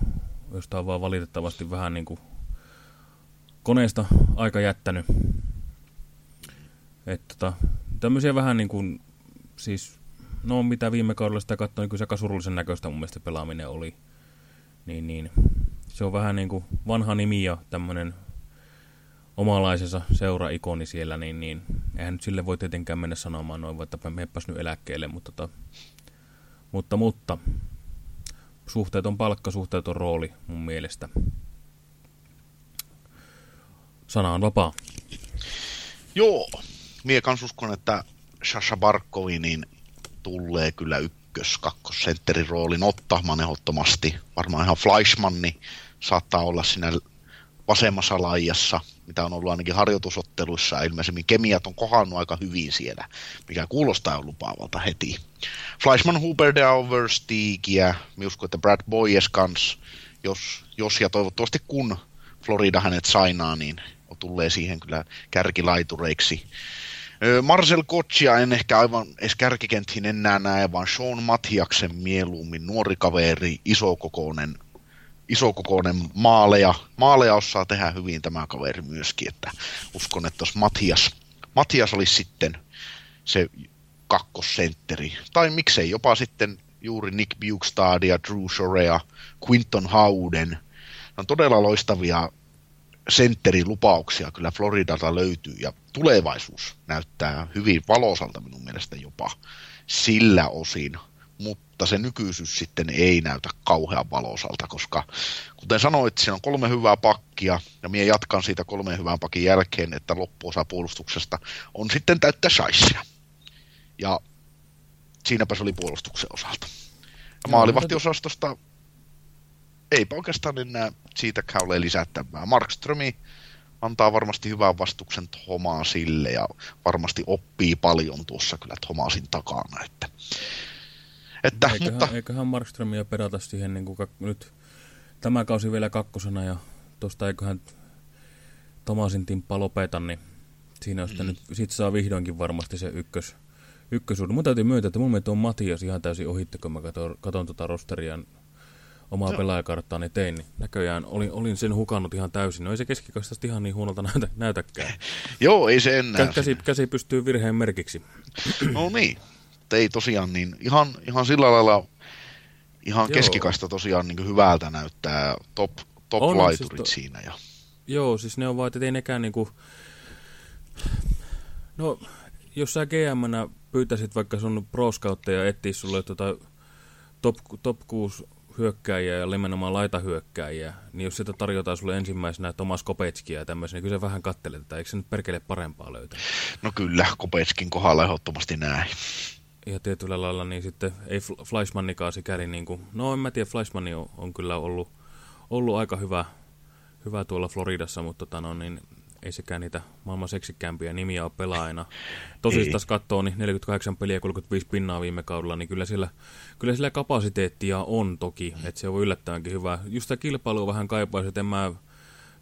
josta on vaan valitettavasti vähän niin kuin koneesta aika jättänyt. Että tota, tämmöisiä vähän niin kuin, siis, no mitä viime kaudella sitä katsoin, niin kyllä se aika surullisen näköistä mun mielestä pelaaminen oli. Niin, niin. Se on vähän niin kuin vanha nimi ja tämmöinen omalaisensa seura-ikoni siellä, niin, niin eihän nyt sille voi tietenkään mennä sanomaan noin, että meppäs nyt eläkkeelle, mutta, tota, mutta, mutta suhteeton palkka, suhteeton rooli mun mielestä. Sana on vapaa. Joo, mie kans uskon, että Sasha Barkovi niin tulee kyllä ykkös kakkosentterin roolin ottamaan ehdottomasti. Varmaan ihan Fleischmanni saattaa olla siinä vasemmassa laijassa, mitä on ollut ainakin harjoitusotteluissa. Ilmeisemmin kemiat on kohannut aika hyvin siellä, mikä kuulostaa jo lupaavalta heti. Fleischmann, Huber, Dauver, Stigia, minä uskon, että Brad Boyes kans, jos, jos ja toivottavasti kun Florida hänet sainaa, niin tulee siihen kyllä kärkilaitureiksi. Marcel Kotsia en ehkä aivan edes kärkikenttiin enää näe, vaan Sean Matiaksen mieluummin nuori kaveri, isokokoinen isokokoinen maaleja. Maaleja osaa tehdä hyvin tämä kaveri myöskin, että uskon, että jos Matias, Matias olisi sitten se kakkosentteri, tai miksei jopa sitten juuri Nick Bukestad ja Drew Shorea, Quinton Howden, ne on todella loistavia sentterilupauksia kyllä Floridalta löytyy ja tulevaisuus näyttää hyvin valoisalta minun mielestä jopa sillä osin. Mutta se nykyisyys sitten ei näytä kauhean valosalta, koska kuten sanoit, siinä on kolme hyvää pakkia, ja minä jatkan siitä kolmen hyvän pakin jälkeen, että loppuosa puolustuksesta on sitten täyttä shaisia. Ja siinäpä se oli puolustuksen osalta. Ja maalivahtiosastosta eipä oikeastaan enää siitä ole lisättävää. Markströmi antaa varmasti hyvän vastuksen Thomasille ja varmasti oppii paljon tuossa kyllä Thomasin takana. Että, että, eiköhän, mutta... eiköhän Markströmiä perata siihen niin kuin nyt tämä kausi vielä kakkosena ja tuosta eiköhän Thomasin timppa lopeta, niin siinä on mm. nyt, sit saa vihdoinkin varmasti se ykkös, ykkösuuden. Mun täytyy myöntää, että mun mielestä on Matias ihan täysin ohitte, kun mä katson, katson tuota rosteria omaa pelaajakarttaa niin tein, niin näköjään olin, olin sen hukannut ihan täysin. No ei se keskikastasta ihan niin huonolta näytä, näytäkään. Joo, ei se enää. Käsi, käsi pystyy virheen merkiksi. no niin, ei tosiaan niin. Ihan, ihan sillä lailla, ihan Joo. keskikasta tosiaan niin hyvältä näyttää top, top on, laiturit siis to... siinä. Ja... Joo, siis ne on vaan, että ei nekään niinku... No, jos sä gm pyytäisit vaikka sun pro ja etsiä sulle tota top, top 6 hyökkääjiä ja nimenomaan laitahyökkääjiä, niin jos sitä tarjotaan sulle ensimmäisenä Tomas Kopetskia ja tämmöisen, niin kyllä se vähän kattelee tätä. Eikö se nyt perkele parempaa löytää? No kyllä, Kopetskin kohdalla ehdottomasti näin. Ja tietyllä lailla niin sitten ei Fleischmannikaan sikäli niin kuin, no en mä tiedä, Fleischmanni on, on kyllä ollut, ollut aika hyvä, hyvä tuolla Floridassa, mutta tota no, niin ei sekään niitä maailman seksikkäämpiä nimiä ole pelaajana. Tosi taas katsoo, niin 48 peliä ja 35 pinnaa viime kaudella, niin kyllä sillä, kyllä sillä kapasiteettia on toki, että se on yllättävänkin hyvä. Just sitä kilpailua vähän kaipaisi, että en mä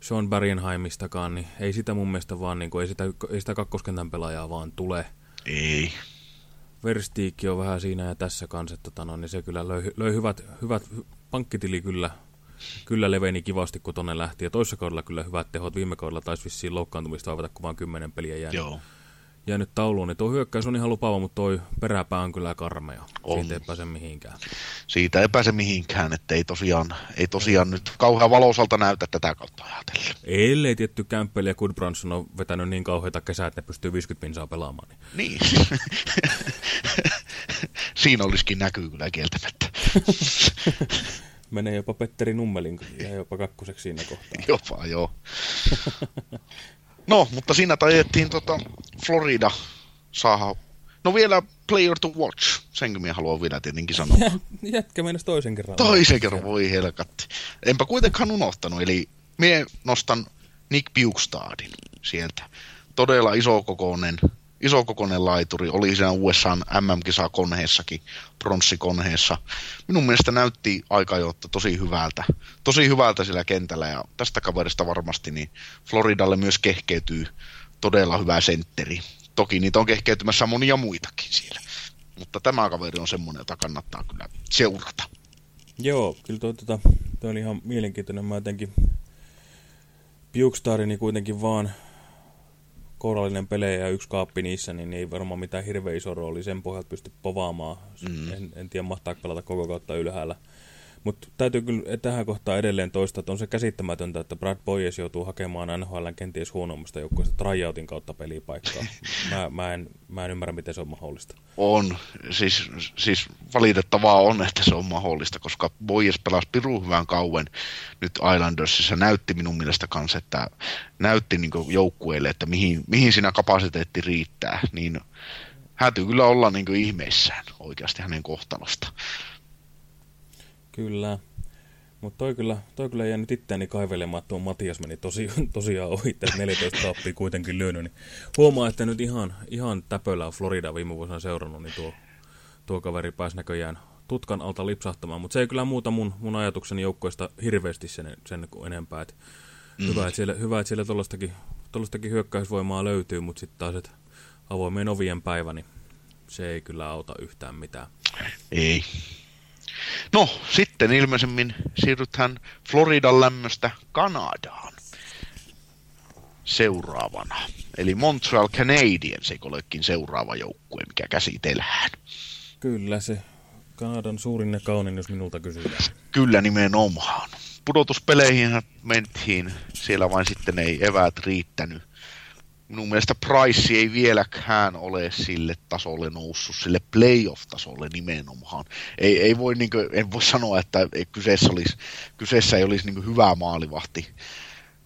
Sean Bergenheimistakaan, niin ei sitä mun mielestä vaan, niin kuin, ei, sitä, ei sitä kakkoskentän pelaajaa vaan tule. Ei. Verstiikki on vähän siinä ja tässä kanssa, että tota, no, niin se kyllä löi, löi hyvät, hyvät pankkitili kyllä kyllä leveni kivasti, kun tonne lähti. Ja toisessa kaudella kyllä hyvät tehot. Viime kaudella taisi vissiin loukkaantumista vaivata, kun vain kymmenen peliä jäänyt, Joo. Jäänyt tauluun. Niin tuo hyökkäys on ihan lupaava, mutta tuo peräpää on kyllä karmea. On. Siitä ei pääse mihinkään. Siitä ei pääse mihinkään, että ei tosiaan, ei tosiaan nyt kauhean valosalta näytä tätä kautta ajatella. Ellei tietty Campbell ja Goodbranson on vetänyt niin kauheita kesää, että ne pystyy 50 pinsaa pelaamaan. Niin. niin. Siinä olisikin näkyy kyllä kieltämättä. Menee jopa Petteri Nummelin ja jopa kakkoseksi siinä kohtaa. jopa, joo. no, mutta siinä tajettiin tota Florida saada... No vielä player to watch, senkin minä haluan vielä tietenkin sanoa. Jätkä mennä toisen kerran. Toisen kerran, voi helkatti. Enpä kuitenkaan unohtanut, eli minä nostan Nick Bukestadin sieltä. Todella isokokoinen isokokoinen laituri, oli siinä USA MM-kisa konheessakin, pronssikonheessa. Minun mielestä näytti aika jo tosi hyvältä, tosi hyvältä sillä kentällä ja tästä kaverista varmasti niin Floridalle myös kehkeytyy todella hyvä sentteri. Toki niitä on kehkeytymässä monia muitakin siellä, mutta tämä kaveri on semmoinen, jota kannattaa kyllä seurata. Joo, kyllä tuo, tuo, tuo oli ihan mielenkiintoinen. Mä jotenkin Bukestarini kuitenkin vaan kourallinen pelejä ja yksi kaappi niissä, niin ei varmaan mitään hirveän iso rooli sen pohjalta pysty povaamaan. Mm. En, en tiedä, mahtaa pelata koko kautta ylhäällä. Mutta täytyy kyllä tähän kohtaan edelleen toistaa, että on se käsittämätöntä, että Brad Boyes joutuu hakemaan NHL kenties huonommasta joukkueesta tryoutin kautta pelipaikkaa. Mä, mä, en, mä en ymmärrä, miten se on mahdollista. On. Siis, siis valitettavaa on, että se on mahdollista, koska Boyes pelasi pirun hyvän kauan nyt Islandersissa. Näytti minun mielestä kanssa, että näytti niin joukkueelle, että mihin, mihin siinä kapasiteetti riittää. Niin hätyy kyllä olla niin ihmeissään oikeasti hänen kohtalosta. Kyllä. Mutta toi kyllä, toi kyllä jäänyt itseäni kaivelemaan, että tuo Matias meni tosi, tosiaan ohi, että 14 kaappia kuitenkin lyönyt. Niin huomaa, että nyt ihan, ihan täpöllä on Florida viime vuosina seurannut, niin tuo, tuo kaveri pääsi näköjään tutkan alta lipsahtamaan. Mutta se ei kyllä muuta mun, mun ajatukseni joukkoista hirveästi sen, sen enempää. Et mm. Hyvä, että siellä, hyvä, että siellä tuollaistakin hyökkäysvoimaa löytyy, mutta sitten taas, että avoimien ovien päivä, niin se ei kyllä auta yhtään mitään. Ei. No, sitten ilmeisemmin siirrytään Floridan lämmöstä Kanadaan seuraavana. Eli Montreal Canadiens, eikö olekin seuraava joukkue, mikä käsitellään. Kyllä se Kanadan suurin ja kaunin, jos minulta kysytään. Kyllä nimenomaan. Pudotuspeleihin mentiin, siellä vain sitten ei eväät riittänyt. Minun mielestä Price ei vieläkään ole sille tasolle noussut, sille playoff-tasolle nimenomaan. Ei, ei voi, niin kuin, en voi sanoa, että kyseessä, olisi, kyseessä ei olisi niin hyvä maalivahti.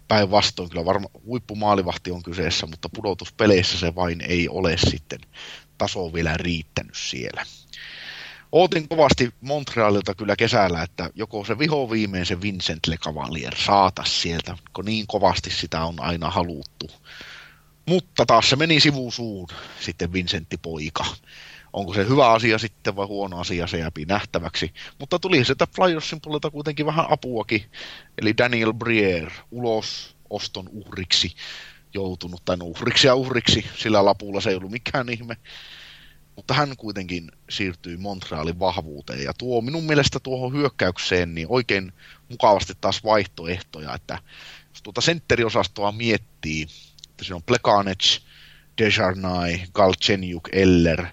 Päinvastoin kyllä varmaan huippumaalivahti on kyseessä, mutta pudotuspeleissä se vain ei ole sitten taso vielä riittänyt siellä. Ootin kovasti Montrealilta kyllä kesällä, että joko se viho viimein se Vincent Le Cavalier saatas sieltä, kun niin kovasti sitä on aina haluttu. Mutta taas se meni sivusuun sitten Vincentti poika. Onko se hyvä asia sitten vai huono asia, se jääpi nähtäväksi. Mutta tuli sieltä Flyersin puolelta kuitenkin vähän apuakin. Eli Daniel Brier ulos oston uhriksi joutunut, tai no uhriksi ja uhriksi, sillä lapulla se ei ollut mikään ihme mutta hän kuitenkin siirtyi Montrealin vahvuuteen ja tuo minun mielestä tuohon hyökkäykseen niin oikein mukavasti taas vaihtoehtoja, että jos tuota sentteriosastoa miettii, että siinä on Plekanec, Desjarnay, Galchenyuk, Eller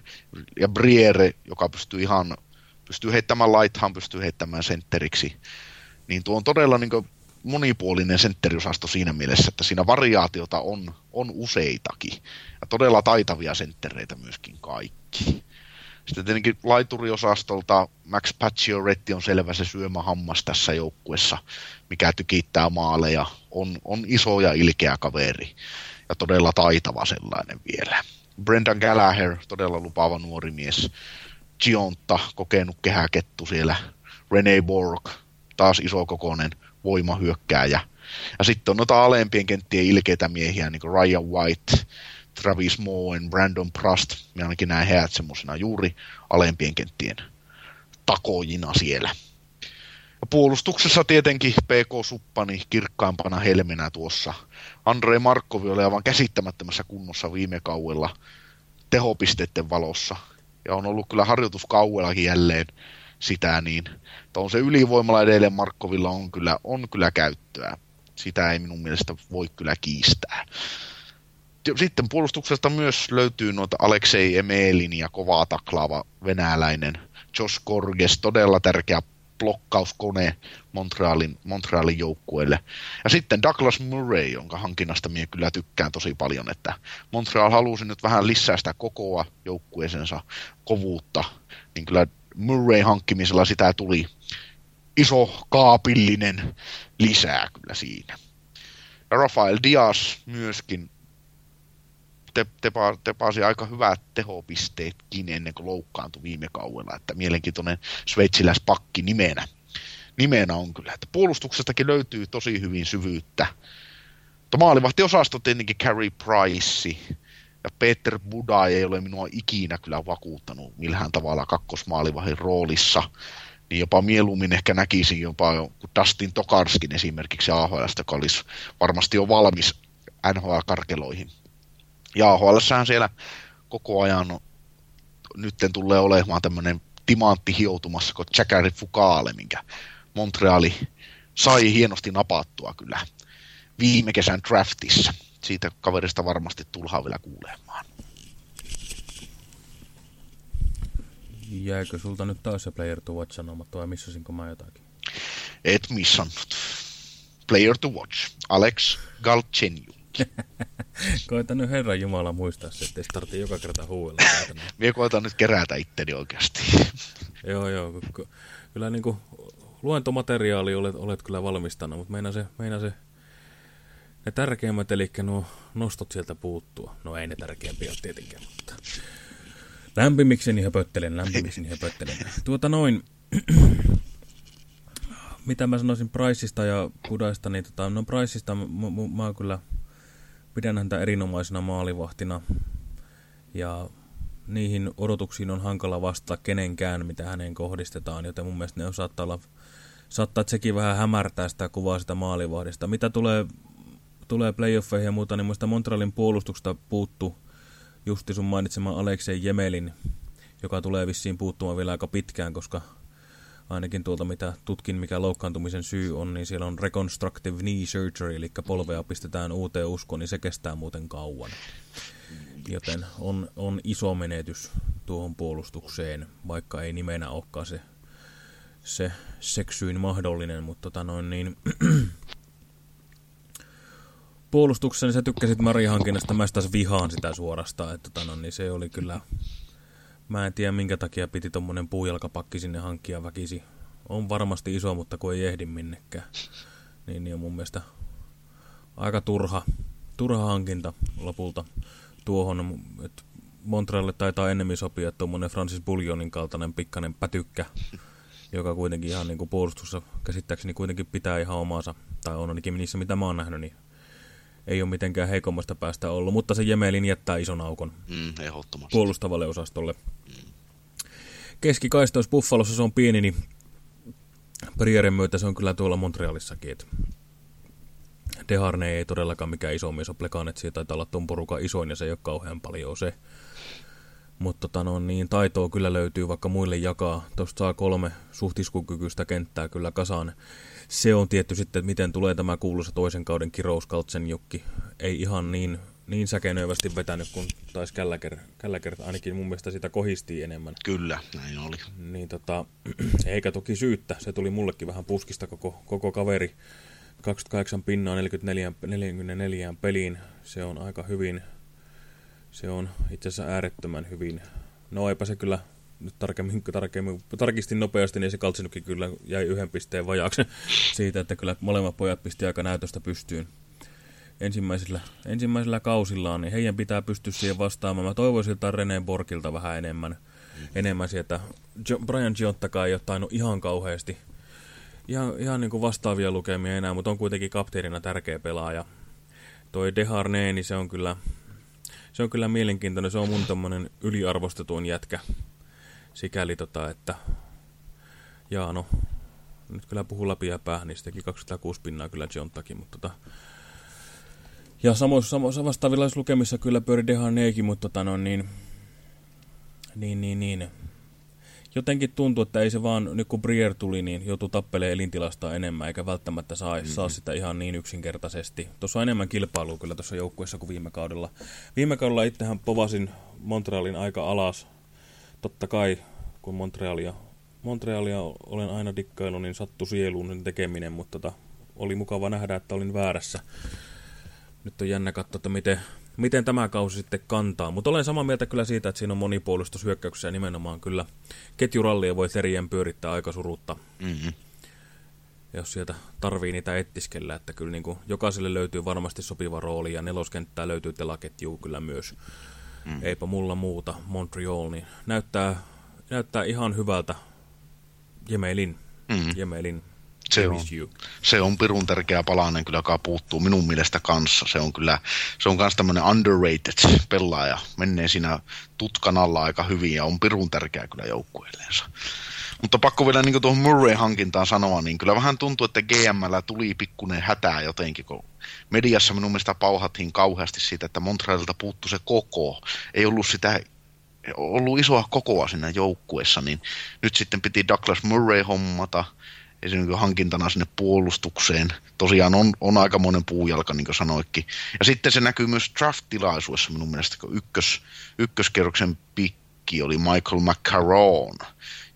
ja Briere, joka pystyy ihan pystyy heittämään laithaan, pystyy heittämään sentteriksi, niin tuo on todella niin monipuolinen sentteriosasto siinä mielessä, että siinä variaatiota on, on useitakin. Ja todella taitavia senttereitä myöskin kaikki. Sitten tietenkin laituriosastolta Max Pacioretti on selvä se syömähammas tässä joukkuessa, mikä tykittää maaleja. On, on iso ja ilkeä kaveri ja todella taitava sellainen vielä. Brendan Gallagher, todella lupaava nuori mies. Gionta, kokenut kehäkettu siellä. Rene Borg, taas iso kokoinen voimahyökkääjä. Ja sitten on noita alempien kenttien ilkeitä miehiä, niin kuin Ryan White, Travis Moen, Brandon Prust. Minä ainakin näen heidät semmoisena juuri alempien kenttien takojina siellä. Ja puolustuksessa tietenkin PK Suppani kirkkaimpana helmenä tuossa. Andre Markkovi oli aivan käsittämättömässä kunnossa viime kaudella tehopisteiden valossa. Ja on ollut kyllä harjoituskauellakin jälleen sitä, niin on se ylivoimalla edelleen Markkovilla on kyllä, on kyllä käyttöä. Sitä ei minun mielestä voi kyllä kiistää. Sitten puolustuksesta myös löytyy noita Aleksei Emelin ja kovaa taklaava venäläinen Josh Gorges, todella tärkeä blokkauskone Montrealin, Montrealin joukkueelle. Ja sitten Douglas Murray, jonka hankinnasta minä kyllä tykkään tosi paljon, että Montreal halusi nyt vähän lisää sitä kokoa joukkueensa kovuutta, niin kyllä Murray hankkimisella sitä tuli iso kaapillinen lisää kyllä siinä. Ja Rafael Diaz myöskin te, tepa, tepasi aika hyvät tehopisteetkin ennen kuin loukkaantui viime kaudella, että mielenkiintoinen sveitsiläispakki nimenä. Nimenä on kyllä, että puolustuksestakin löytyy tosi hyvin syvyyttä. Maalivahtiosasto tietenkin Carey Price, ja Peter Buda ei ole minua ikinä kyllä vakuuttanut millään tavalla kakkosmaalivahin roolissa. Niin jopa mieluummin ehkä näkisin jopa Dustin Tokarskin esimerkiksi AHL, joka olisi varmasti jo valmis NHL-karkeloihin. Ja AHL siellä koko ajan nytten tulee olemaan tämmöinen timantti hioutumassa kuin Jackari Fukaale, minkä Montreali sai hienosti napattua kyllä viime kesän draftissa siitä kaverista varmasti tullaan vielä kuulemaan. Jääkö sulta nyt taas se Player to Watch sanomatta vai missasinko mä jotakin? Et missannut. Player to Watch. Alex Galchenyuk. Koitan nyt Herran Jumala muistaa se, ettei starti joka kerta huuella. Mie koitan nyt kerätä itteni oikeasti. joo, joo. Kyllä niin kuin luentomateriaali olet, olet kyllä valmistanut, mutta meina se, meina se ne tärkeimmät, eli nuo nostot sieltä puuttua. No ei ne tärkeämpiä ole tietenkään, mutta lämpimikseni höpöttelen, lämpimikseni höpöttelen. Tuota noin, mitä mä sanoisin Priceista ja Kudaista, niin tota, no Priceista mä, mä kyllä pidän häntä erinomaisena maalivahtina ja niihin odotuksiin on hankala vastata kenenkään, mitä häneen kohdistetaan, joten mun mielestä ne on saattaa olla saattaa sekin vähän hämärtää sitä kuvaa sitä maalivahdista. Mitä tulee tulee playoffeihin ja muuta, niin muista Montrealin puolustuksesta puuttu justi sun mainitsema Aleksei Jemelin, joka tulee vissiin puuttumaan vielä aika pitkään, koska ainakin tuolta mitä tutkin, mikä loukkaantumisen syy on, niin siellä on reconstructive knee surgery, eli polvea pistetään uuteen uskoon, niin se kestää muuten kauan. Joten on, on iso menetys tuohon puolustukseen, vaikka ei nimenä olekaan se, se seksyin mahdollinen, mutta tota noin niin, puolustuksessa, niin sä tykkäsit Maria hankinnasta, mä taas vihaan sitä suorastaan, että tota, no, niin se oli kyllä, mä en tiedä minkä takia piti tommonen puujalkapakki sinne hankkia väkisi. On varmasti iso, mutta kun ei ehdi minnekään, niin, niin on mun mielestä aika turha, turha hankinta lopulta tuohon, että Montrealle taitaa ennemmin sopia tuommoinen Francis Buljonin kaltainen pikkainen pätykkä, joka kuitenkin ihan niin kuin puolustussa käsittääkseni kuitenkin pitää ihan omaansa, tai on ainakin niissä mitä mä oon nähnyt, niin ei ole mitenkään heikommasta päästä ollut, mutta se Jemelin jättää ison aukon mm, puolustavalle osastolle. Keskikaistaus Buffalossa se on pieni, niin Prieren myötä se on kyllä tuolla Montrealissakin. Et Deharne ei todellakaan mikään iso mies ole siitä taitaa olla tuon porukan isoin ja se ei ole kauhean paljon se. Mutta tota no, niin taitoa kyllä löytyy vaikka muille jakaa. Tuosta saa kolme suhtiskukykyistä kenttää kyllä kasaan. Se on tietty sitten, että miten tulee tämä kuuluisa toisen kauden kirouskaltsen jukki. Ei ihan niin, niin säkenöivästi vetänyt kuin taisi Källäker, Källäker ainakin mun mielestä sitä kohisti enemmän. Kyllä, näin oli. Niin tota, eikä toki syyttä. Se tuli mullekin vähän puskista koko, koko kaveri. 28 pinnaa 44, 44 peliin. Se on aika hyvin se on itse asiassa äärettömän hyvin. No eipä se kyllä nyt tarkemmin, tarkemmin tarkistin nopeasti, niin se Kaltsinukki kyllä jäi yhden pisteen vajaaksi siitä, että kyllä molemmat pojat pisti aika näytöstä pystyyn ensimmäisillä, ensimmäisillä kausillaan, niin heidän pitää pystyä siihen vastaamaan. Mä toivoisin että René Borkilta vähän enemmän, enemmän sieltä. Jo, Brian Gionttakaan ei ole tainnut ihan kauheasti ihan, ihan niin kuin vastaavia lukemia enää, mutta on kuitenkin kapteenina tärkeä pelaaja. Toi Deharne, niin se on kyllä se on kyllä mielenkiintoinen. Se on mun tommonen yliarvostetuin jätkä. Sikäli tota, että... Jaa, no... Nyt kyllä puhuu läpi ja päähän, niin sitäkin 206 pinnaa kyllä Jontakin, mutta tota... Ja samoissa, samoissa vastaavilla lukemissa kyllä Dehaneekin, mutta tota no niin... Niin, niin, niin jotenkin tuntuu, että ei se vaan, nyt kun Brier tuli, niin joutuu tappeleen elintilasta enemmän, eikä välttämättä saa, mm -hmm. saa sitä ihan niin yksinkertaisesti. Tuossa on enemmän kilpailua kyllä tuossa joukkueessa kuin viime kaudella. Viime kaudella itsehän povasin Montrealin aika alas. Totta kai, kun Montrealia, Montrealia olen aina dikkailu, niin sattu sieluun tekeminen, mutta tota, oli mukava nähdä, että olin väärässä. Nyt on jännä katsoa, että miten, miten tämä kausi sitten kantaa. Mutta olen samaa mieltä kyllä siitä, että siinä on monipuolustushyökkäyksiä nimenomaan kyllä. Ketjurallia voi serien pyörittää aika surutta. Mm -hmm. Jos sieltä tarvii niitä ettiskellä, että kyllä niin kuin jokaiselle löytyy varmasti sopiva rooli ja neloskenttää löytyy telaketju kyllä myös. Mm. Eipä mulla muuta. Montreal, niin näyttää, näyttää ihan hyvältä Jemelin, mm. Jemelin se on, se on pirun tärkeä palanen kyllä, joka puuttuu minun mielestä kanssa. Se on kyllä, se on myös tämmöinen underrated pelaaja. Menee siinä tutkan alla aika hyvin ja on pirun tärkeä kyllä joukkueelleensa. Mutta pakko vielä niin tuohon Murray-hankintaan sanoa, niin kyllä vähän tuntuu, että GMllä tuli pikkuinen hätää jotenkin, kun mediassa minun mielestä pauhattiin kauheasti siitä, että Montrealilta puuttu se koko. Ei ollut sitä ollut isoa kokoa siinä joukkueessa, niin nyt sitten piti Douglas Murray hommata – esimerkiksi hankintana sinne puolustukseen. Tosiaan on, on aikamoinen puujalka, niin kuin sanoikin. Ja sitten se näkyy myös draft-tilaisuudessa minun mielestä, kun ykkös, ykköskerroksen pikki oli Michael McCarron,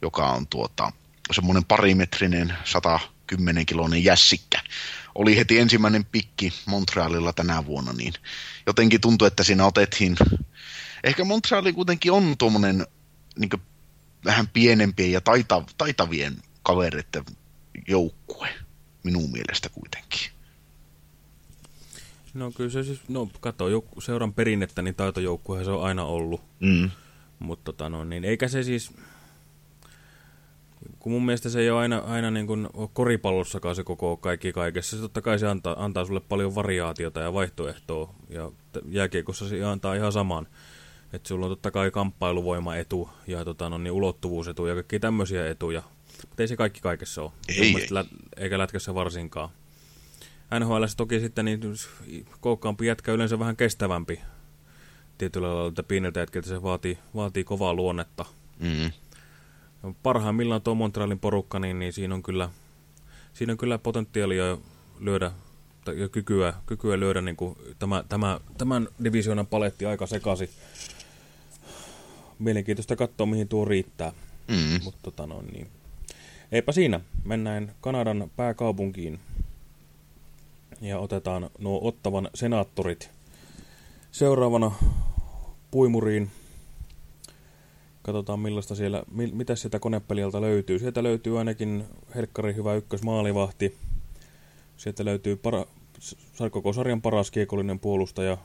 joka on tuota, semmoinen parimetrinen 110 kiloinen jässikkä. Oli heti ensimmäinen pikki Montrealilla tänä vuonna, niin jotenkin tuntuu, että siinä otettiin... Ehkä Montreali kuitenkin on tuommoinen niin vähän pienempien ja taita, taitavien kavereiden joukkue, minun mielestä kuitenkin. No kyllä se siis, no kato, seuran perinnettä, niin taitojoukkuehan se on aina ollut. Mm. Mutta tota no, niin eikä se siis, kun mun mielestä se ei ole aina, aina niin kuin koripallossakaan se koko kaikki kaikessa. Se totta kai se antaa, antaa sulle paljon variaatiota ja vaihtoehtoa, ja jääkiekossa se antaa ihan saman. Että sulla on totta kai kamppailuvoimaetu ja tota, no, niin ulottuvuusetu ja kaikki tämmöisiä etuja. Mutta ei se kaikki kaikessa ole. Ei, ei. Lä eikä lätkässä varsinkaan. NHL toki sitten niin kookkaampi jätkä yleensä vähän kestävämpi. Tietyllä lailla, että pieneltä jätkiltä se vaatii, vaatii kovaa luonnetta. Mm. Parhaimmillaan tuo Montrealin porukka, niin, niin siinä on kyllä, siinä on kyllä potentiaalia lyödä ja kykyä, kykyä lyödä niin kuin tämä, tämä, tämän divisioonan paletti aika sekasi. Mielenkiintoista katsoa, mihin tuo riittää. Mm. Mutta tota no, niin, Eipä siinä. Mennään Kanadan pääkaupunkiin. ja otetaan nuo ottavan senaattorit seuraavana puimuriin. Katsotaan millaista siellä, mitä sieltä konepelialta löytyy. Sieltä löytyy ainakin Helkkari hyvä ykkösmaalivahti. Sieltä löytyy para, koko sarjan paras kiekollinen puolustaja,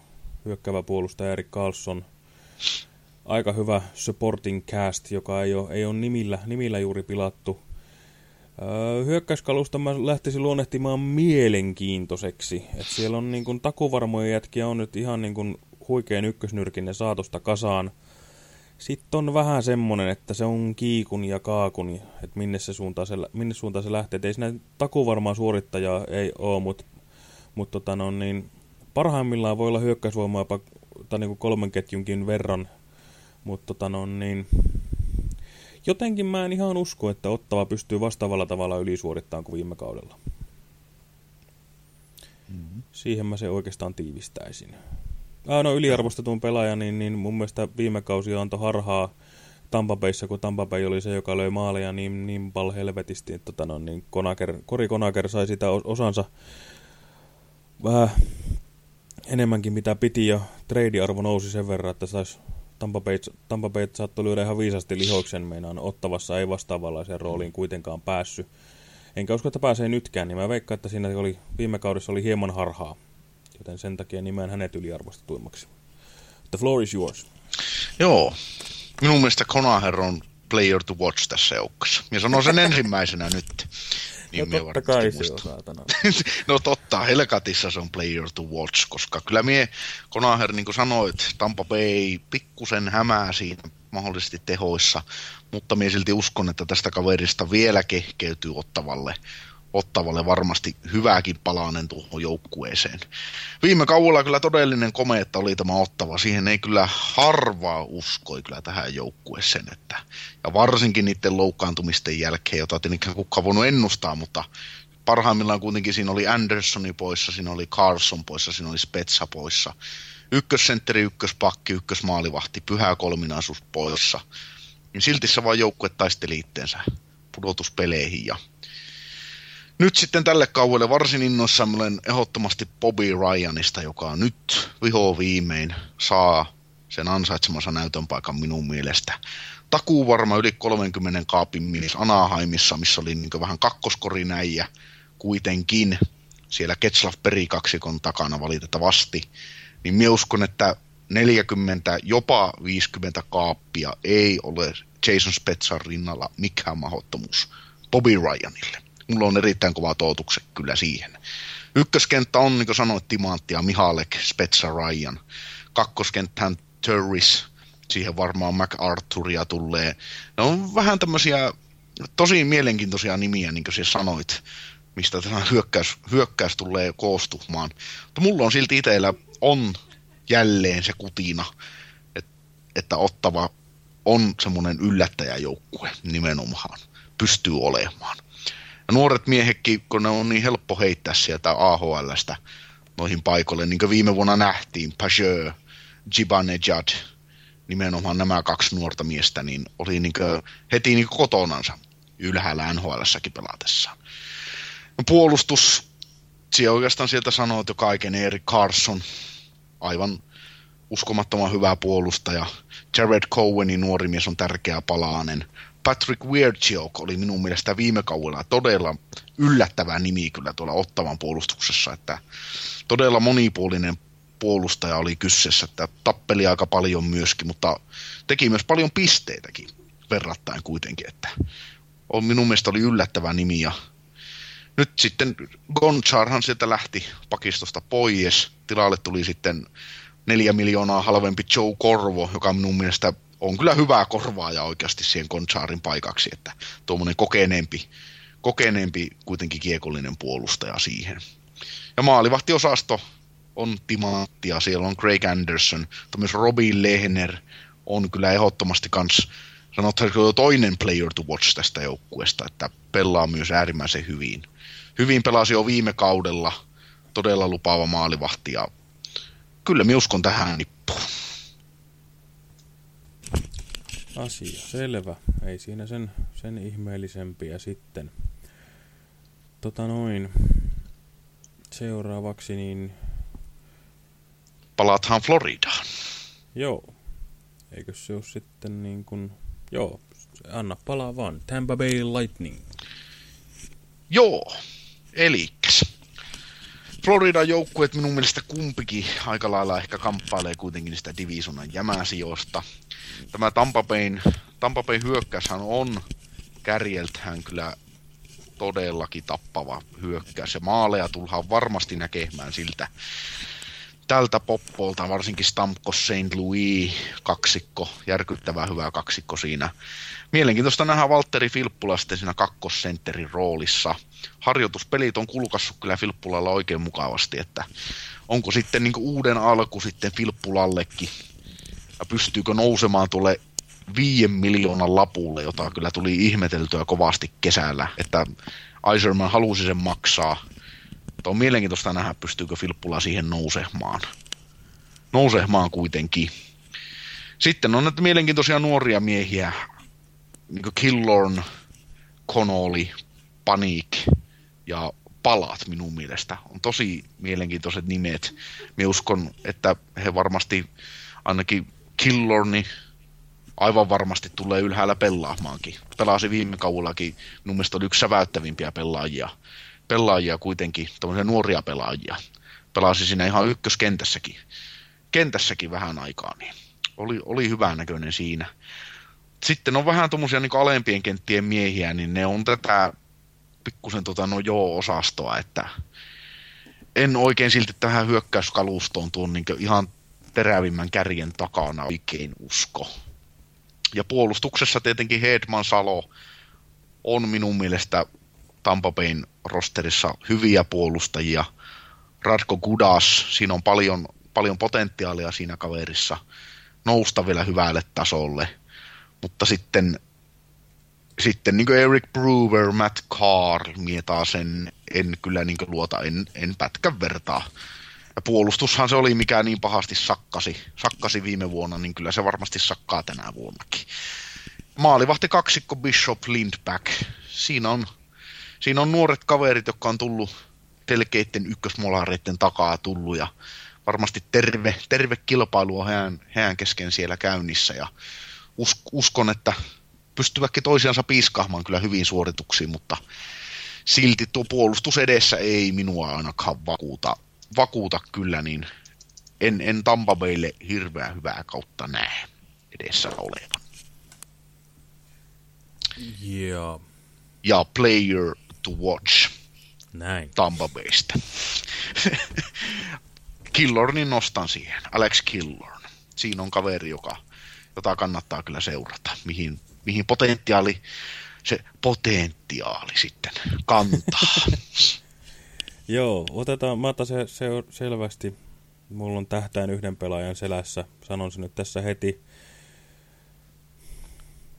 hyökkävä puolustaja Erik Carlson. Aika hyvä supporting cast, joka ei ole, ei ole nimillä, nimillä juuri pilattu. Öö, hyökkäyskalusta mä lähtisin luonnehtimaan mielenkiintoiseksi. Et siellä on niin kun, takuvarmoja jätkiä on nyt ihan niin kun, huikean ykkösnyrkin saatosta kasaan. Sitten on vähän semmonen, että se on kiikun ja kaakun, että minne, se suuntaan se, minne suuntaan se lähtee. Et ei siinä takuvarmaa suorittajaa ei ole, mutta mut tota no, niin, parhaimmillaan voi olla hyökkäysvoimaa jopa tai niin kolmen ketjunkin verran. Mutta tota no, niin, jotenkin mä en ihan usko, että Ottava pystyy vastaavalla tavalla ylisuorittamaan kuin viime kaudella. Mm -hmm. Siihen mä se oikeastaan tiivistäisin. Ah, no yliarvostetun pelaaja, niin, niin mun mielestä viime kausi antoi harhaa Tampapeissa, kun Tampapei oli se, joka löi maaleja niin, niin pal helvetisti, että tota, no, niin Konaker, Kori Konaker sai sitä osansa vähän enemmänkin mitä piti ja trade-arvo nousi sen verran, että saisi Tampa Bay saattoi lyödä ihan viisasti lihoksen meinaan ottavassa, ei vastaavanlaiseen rooliin kuitenkaan päässyt. Enkä usko, että pääsee nytkään, niin mä veikkaan, että siinä oli, viime kaudessa oli hieman harhaa joten sen takia nimeän hänet yliarvostetuimmaksi. The floor is yours. Joo, minun mielestä Conaher on player to watch tässä joukkossa. Ja sanon sen ensimmäisenä nyt. Niin no totta kai se on saatana. no totta, Helkatissa se on player to watch, koska kyllä mie Conaher, niin kuin sanoit, Tampa Bay pikkusen hämää siinä mahdollisesti tehoissa, mutta mie silti uskon, että tästä kaverista vielä kehkeytyy ottavalle Ottavalle varmasti hyvääkin palanen tuohon joukkueeseen. Viime kaudella kyllä todellinen komeetta oli tämä Ottava. Siihen ei kyllä harvaa uskoi kyllä tähän joukkueeseen. Että, ja varsinkin niiden loukkaantumisten jälkeen, jota tietenkään kukaan voinut ennustaa, mutta parhaimmillaan kuitenkin siinä oli Andersoni poissa, siinä oli Carlson poissa, siinä oli Spetsa poissa. Ykkössentteri, ykköspakki, ykkösmaalivahti, pyhä kolminaisuus poissa. Niin silti se vaan joukkue taisteli itteensä pudotuspeleihin ja nyt sitten tälle kauelle varsin innoissaan olen ehdottomasti Bobby Ryanista, joka nyt viho viimein saa sen ansaitsemansa näytön paikan minun mielestä. Takuu varma yli 30 kaapin mies Anaheimissa, missä oli niin vähän kakkoskorinäijä kuitenkin siellä Ketslav perikaksikon takana valitettavasti. Niin minä uskon, että 40, jopa 50 kaappia ei ole Jason Spetsan rinnalla mikään mahdottomuus Bobby Ryanille mulla on erittäin kova tootukset kyllä siihen. Ykköskenttä on, niin kuin sanoit, Timanttia, Mihalek, Spetsa, Ryan. Kakkoskenttähän Turris, siihen varmaan MacArthuria tulee. Ne on vähän tämmöisiä tosi mielenkiintoisia nimiä, niin kuin siellä sanoit, mistä tämä hyökkäys, hyökkäys tulee koostumaan. Mutta mulla on silti itsellä on jälleen se kutina, että, että ottava on semmoinen yllättäjäjoukkue nimenomaan, pystyy olemaan. Ja nuoret miehetkin, kun ne on niin helppo heittää sieltä AHLstä noihin paikoille, niin kuin viime vuonna nähtiin, Pajeur, Jibanejad, nimenomaan nämä kaksi nuorta miestä, niin oli niin heti niin kotonansa ylhäällä NHLssäkin pelatessaan. No, puolustus, siellä oikeastaan sieltä sanoit jo kaiken, Erik Carson, aivan uskomattoman hyvä puolustaja. Jared Cowenin nuori mies on tärkeä palaanen. Patrick Weirdchiok oli minun mielestä viime kaudella todella yllättävä nimi kyllä tuolla Ottavan puolustuksessa, että todella monipuolinen puolustaja oli kyseessä, että tappeli aika paljon myöskin, mutta teki myös paljon pisteitäkin verrattain kuitenkin, että on, minun mielestä oli yllättävä nimi ja nyt sitten Goncharhan sieltä lähti pakistosta pois, tilalle tuli sitten neljä miljoonaa halvempi Joe Corvo, joka minun mielestä on kyllä hyvää korvaaja oikeasti siihen Konchaarin paikaksi, että tuommoinen kokeneempi, kokeneempi kuitenkin kiekollinen puolustaja siihen. Ja maalivahtiosasto on timanttia, siellä on Craig Anderson, mutta myös Robin Lehner on kyllä ehdottomasti kans sanotaanko jo toinen player to watch tästä joukkueesta, että pelaa myös äärimmäisen hyvin. Hyvin pelasi jo viime kaudella, todella lupaava maalivahti ja kyllä minä uskon tähän Asia selvä. Ei siinä sen, sen ihmeellisempiä sitten. Tota noin. seuraavaksi niin... Palathan Floridaan. Joo. Eikö se ole sitten niin kuin... Joo, anna palaa vaan. Tampa Bay Lightning. Joo, elikäs. Floridan joukkueet minun mielestä kumpikin aika lailla ehkä kamppailee kuitenkin niistä divisionan jämäsijoista. Tämä Tampa Bayn, Tampa Bayn hyökkäyshän on kärjeltään kyllä todellakin tappava hyökkäys. Ja maaleja tullaan varmasti näkemään siltä tältä poppolta, varsinkin Stamkos St. Louis kaksikko, järkyttävää hyvä kaksikko siinä. Mielenkiintoista nähdä Valtteri Filppula sitten siinä kakkosentterin roolissa. Harjoituspelit on kulkassut kyllä Filppulalla oikein mukavasti, että onko sitten niin uuden alku sitten Filppulallekin ja pystyykö nousemaan tuolle viien miljoonan lapulle, jota kyllä tuli ihmeteltyä kovasti kesällä, että Iserman halusi sen maksaa. Mutta on mielenkiintoista nähdä, pystyykö Filppula siihen nousemaan. Nousemaan kuitenkin. Sitten on näitä mielenkiintoisia nuoria miehiä, niin kuin Killorn, Connolly, Panic ja Palat minun mielestä. On tosi mielenkiintoiset nimet. Minä uskon, että he varmasti ainakin Killorni aivan varmasti tulee ylhäällä pelaamaankin. Pelasi viime kaudellakin, minun mielestä oli yksi säväyttävimpiä pelaajia. Pelaajia kuitenkin, tämmöisiä nuoria pelaajia. Pelasi siinä ihan ykköskentässäkin. Kentässäkin vähän aikaa, niin oli, oli hyvä näköinen siinä. Sitten on vähän tuommoisia niin alempien kenttien miehiä, niin ne on tätä pikkusen tota, no joo-osastoa, että en oikein silti tähän hyökkäyskalustoon tuon niin ihan terävimmän kärjen takana oikein usko. Ja puolustuksessa tietenkin Hedman Salo on minun mielestä Tampa Bayn rosterissa hyviä puolustajia. Radko Gudas, siinä on paljon, paljon potentiaalia siinä kaverissa nousta vielä hyvälle tasolle. Mutta sitten, sitten niin Eric Brewer, Matt Carr, mietaa sen, en kyllä niin luota, en, en pätkän vertaa ja puolustushan se oli, mikä niin pahasti sakkasi, sakkasi viime vuonna, niin kyllä se varmasti sakkaa tänä vuonnakin. Maalivahti kaksikko Bishop Lindback. Siinä on, siinä on nuoret kaverit, jotka on tullut telkeitten ykkösmolareiden takaa tullut ja varmasti terve, terve kilpailu on heidän, kesken siellä käynnissä ja us, uskon, että pystyvätkin toisiansa piiskaamaan kyllä hyvin suorituksiin, mutta silti tuo puolustus edessä ei minua ainakaan vakuuta vakuuta kyllä, niin en, en Tampa Baylle hirveän hyvää kautta näe edessä olevan. Yeah. Ja player to watch. Näin. Tampa Baystä. Killornin nostan siihen. Alex Killorn. Siinä on kaveri, joka, jota kannattaa kyllä seurata. Mihin, mihin potentiaali, se potentiaali sitten kantaa. Joo, otetaan, mä otan se, se selvästi. Mulla on tähtäin yhden pelaajan selässä. Sanon sen nyt tässä heti.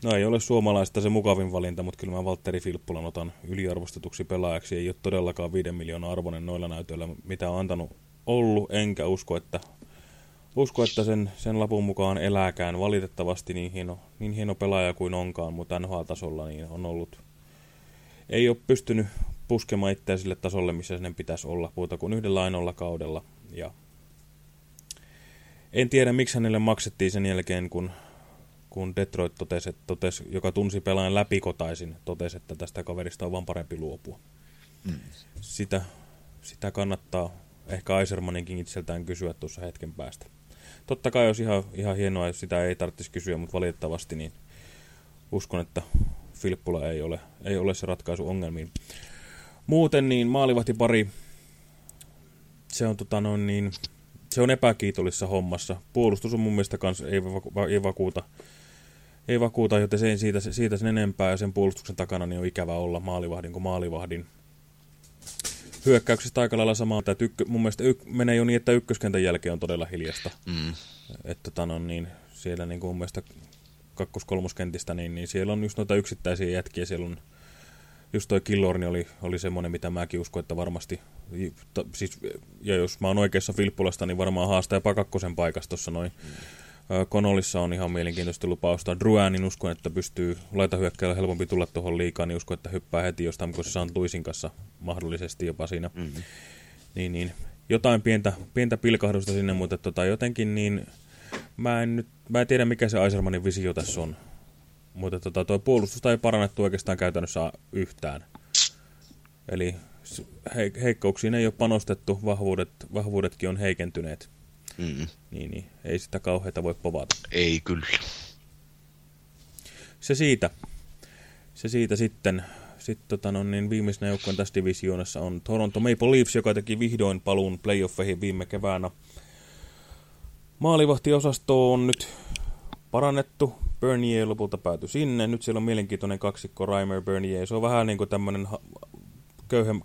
No ei ole suomalaista se mukavin valinta, mutta kyllä mä Valtteri Filppulan otan yliarvostetuksi pelaajaksi. Ei ole todellakaan 5 miljoonaa arvoinen noilla näytöillä, mitä on antanut ollut, enkä usko, että, usko, että sen, sen lapun mukaan elääkään. Valitettavasti niin hieno, niin hieno pelaaja kuin onkaan, mutta NHL-tasolla niin on ollut... Ei ole pystynyt puskemaan itseään sille tasolle, missä sen pitäisi olla, puhuta kuin yhdellä ainoalla kaudella. Ja en tiedä, miksi hänelle maksettiin sen jälkeen, kun, kun Detroit totesi, totesi, joka tunsi pelaajan läpikotaisin, totesi, että tästä kaverista on vaan parempi luopua. Mm. Sitä, sitä kannattaa ehkä Aisermaninkin itseltään kysyä tuossa hetken päästä. Totta kai olisi ihan, ihan hienoa, jos sitä ei tarvitsisi kysyä, mutta valitettavasti niin uskon, että Filppula ei ole, ei ole se ratkaisu ongelmiin. Muuten niin maalivahtipari, se on, tota noin niin, se on epäkiitollisessa hommassa. Puolustus on mun mielestä kans, ei, vaku, ei vakuuta, ei vakuuta, joten se ei siitä, siitä sen enempää ja sen puolustuksen takana niin on ikävä olla maalivahdin kuin maalivahdin. Hyökkäyksistä aika lailla samaa, että ykkö, mun mielestä yk, menee jo niin, että ykköskentän jälkeen on todella hiljasta. Mm. Että tota no, niin, siellä niin kuin mun mielestä kakkos-kolmoskentistä, niin, niin siellä on just noita yksittäisiä jätkiä, siellä on just toi Killorni oli, oli semmoinen, mitä mäkin uskon, että varmasti, siis, ja jos mä oon oikeassa Filppulasta, niin varmaan haastaa jopa kakkosen paikassa tuossa noin. Mm. Konolissa on ihan mielenkiintoista lupausta. Druanin uskon, että pystyy laitahyökkäillä helpompi tulla tuohon liikaan, niin uskon, että hyppää heti jostain, kun se saa Luisin kanssa mahdollisesti jopa siinä. Mm. Niin, niin. Jotain pientä, pientä pilkahdusta sinne, mutta tota, jotenkin niin... Mä en, nyt, mä en tiedä, mikä se Aisermanin visio tässä on. Mutta tota, tuo puolustusta ei parannettu oikeastaan käytännössä yhtään. Eli he, heikkouksiin ei ole panostettu, vahvuudet, vahvuudetkin on heikentyneet. Mm. Niin, niin, ei sitä kauheita voi povata. Ei kyllä. Se siitä. Se siitä sitten. Sitten tota, no, niin viimeisenä joukkueen tässä divisioonassa on Toronto Maple Leafs, joka teki vihdoin paluun playoffeihin viime keväänä. Maalivahtiosasto on nyt parannettu. Bernier lopulta päätyi sinne. Nyt siellä on mielenkiintoinen kaksikko Reimer Bernier. Se on vähän niin kuin tämmöinen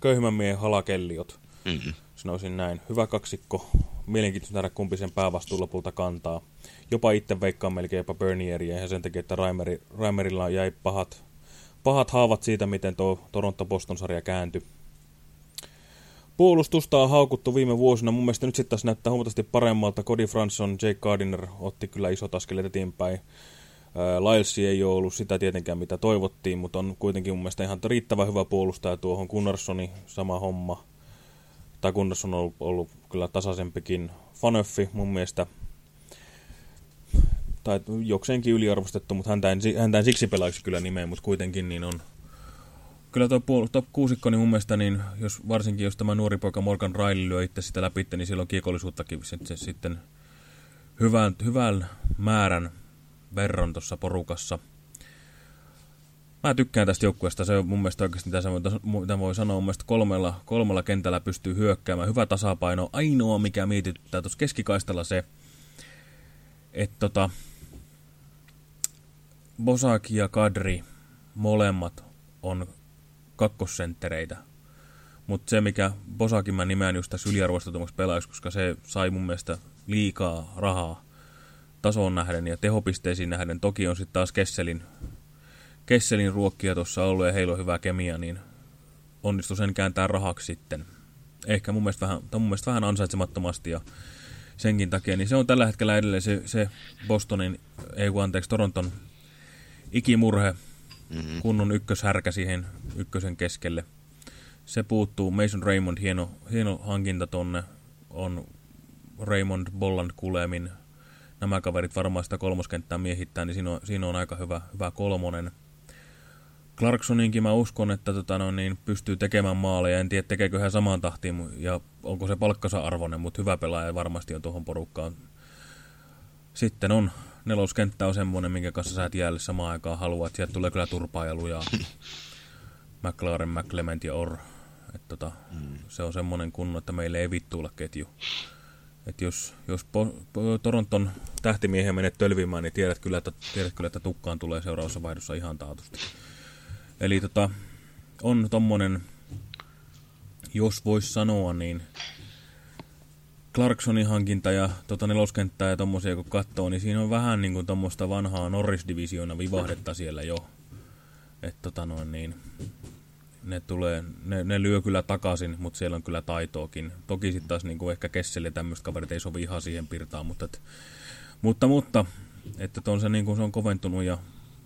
köyhemmän miehen halakelliot. Mm -hmm. Sanoisin näin. Hyvä kaksikko. Mielenkiintoista nähdä kumpi sen päävastuun lopulta kantaa. Jopa itse veikkaan melkein jopa Bernieria ja sen takia, että Reimeri, Reimerilla jäi pahat, pahat haavat siitä, miten tuo Toronto-Boston-sarja kääntyi. Puolustusta on haukuttu viime vuosina. Mun mielestä nyt sitten taas näyttää huomattavasti paremmalta. Cody Franson, Jake Gardiner otti kyllä isot askeleet eteenpäin. Lyles ei ole ollut sitä tietenkään, mitä toivottiin, mutta on kuitenkin mun mielestä ihan riittävän hyvä puolustaja tuohon. Gunnarssoni, sama homma. Tai Gunnarsson on ollut, ollut kyllä tasaisempikin. Fanöffi mun mielestä tai jokseenkin yliarvostettu, mutta häntä en, häntä en siksi pelaiksi kyllä nimeen, mutta kuitenkin niin on. Kyllä tuo top kuusikko, niin mun mielestä, niin jos, varsinkin jos tämä nuori poika Morgan Riley lyö itse sitä läpi, niin silloin kiekollisuuttakin sitten, sitten hyvän, hyvän määrän verran tuossa porukassa. Mä tykkään tästä joukkueesta. Se on mun mielestä oikeasti, mitä, mitä voi sanoa, mun mielestä kolmella, kolmella kentällä pystyy hyökkäämään. Hyvä tasapaino. Ainoa, mikä mietityttää tuossa keskikaistalla se, että tota, Bosaki ja Kadri molemmat on kakkosenttereitä. Mutta se, mikä Bosakin mä nimeän just tässä yliarvostetumaksi pelaajaksi, koska se sai mun mielestä liikaa rahaa tasoon nähden ja tehopisteisiin nähden. Toki on sitten taas Kesselin, Kesselin ruokkia tuossa ollut ja heillä on hyvä kemia, niin onnistui sen kääntää rahaksi sitten. Ehkä mun mielestä vähän, mun mielestä vähän ansaitsemattomasti ja senkin takia, niin se on tällä hetkellä edelleen se, se Bostonin, ei kun anteeksi, Toronton ikimurhe, mm -hmm. kunnon ykköshärkä siihen ykkösen keskelle. Se puuttuu, Mason Raymond, hieno, hieno hankinta tonne, on Raymond Bolland Kulemin, nämä kaverit varmaan sitä kolmoskenttää miehittää, niin siinä on, siinä on aika hyvä, hyvä kolmonen. Clarksoninkin mä uskon, että tota, no, niin pystyy tekemään maaleja. En tiedä, tekeekö hän samaan tahtiin ja onko se palkkansa arvoinen, mutta hyvä pelaaja varmasti on tuohon porukkaan. Sitten on neloskenttä on semmoinen, minkä kanssa sä et jäälle samaan aikaan haluat. Sieltä tulee kyllä turpaa ja lujaa. McLaren, McClement ja Orr. Et tota, mm. Se on semmoinen kunno, että meille ei vittuilla ketju. Et jos, jos po, po, Toronton tähtimiehen menet tölvimään, niin tiedät kyllä, että, tiedät kyllä, että tukkaan tulee seuraavassa vaihdossa ihan taatusti. Eli tota, on tommonen, jos vois sanoa, niin Clarksonin hankinta ja tota neloskenttää ja tommosia kun katsoo, niin siinä on vähän niin kuin tommoista vanhaa Norris-divisioona vivahdetta siellä jo. Että tota noin niin, ne, tulee, ne, ne lyö kyllä takaisin, mutta siellä on kyllä taitoakin. Toki sitten taas niin kuin ehkä Kessel ja tämmöistä kaverit ei sovi ihan siihen pirtaan, mutta, et, mutta, mutta että on se, niin kuin se on koventunut ja,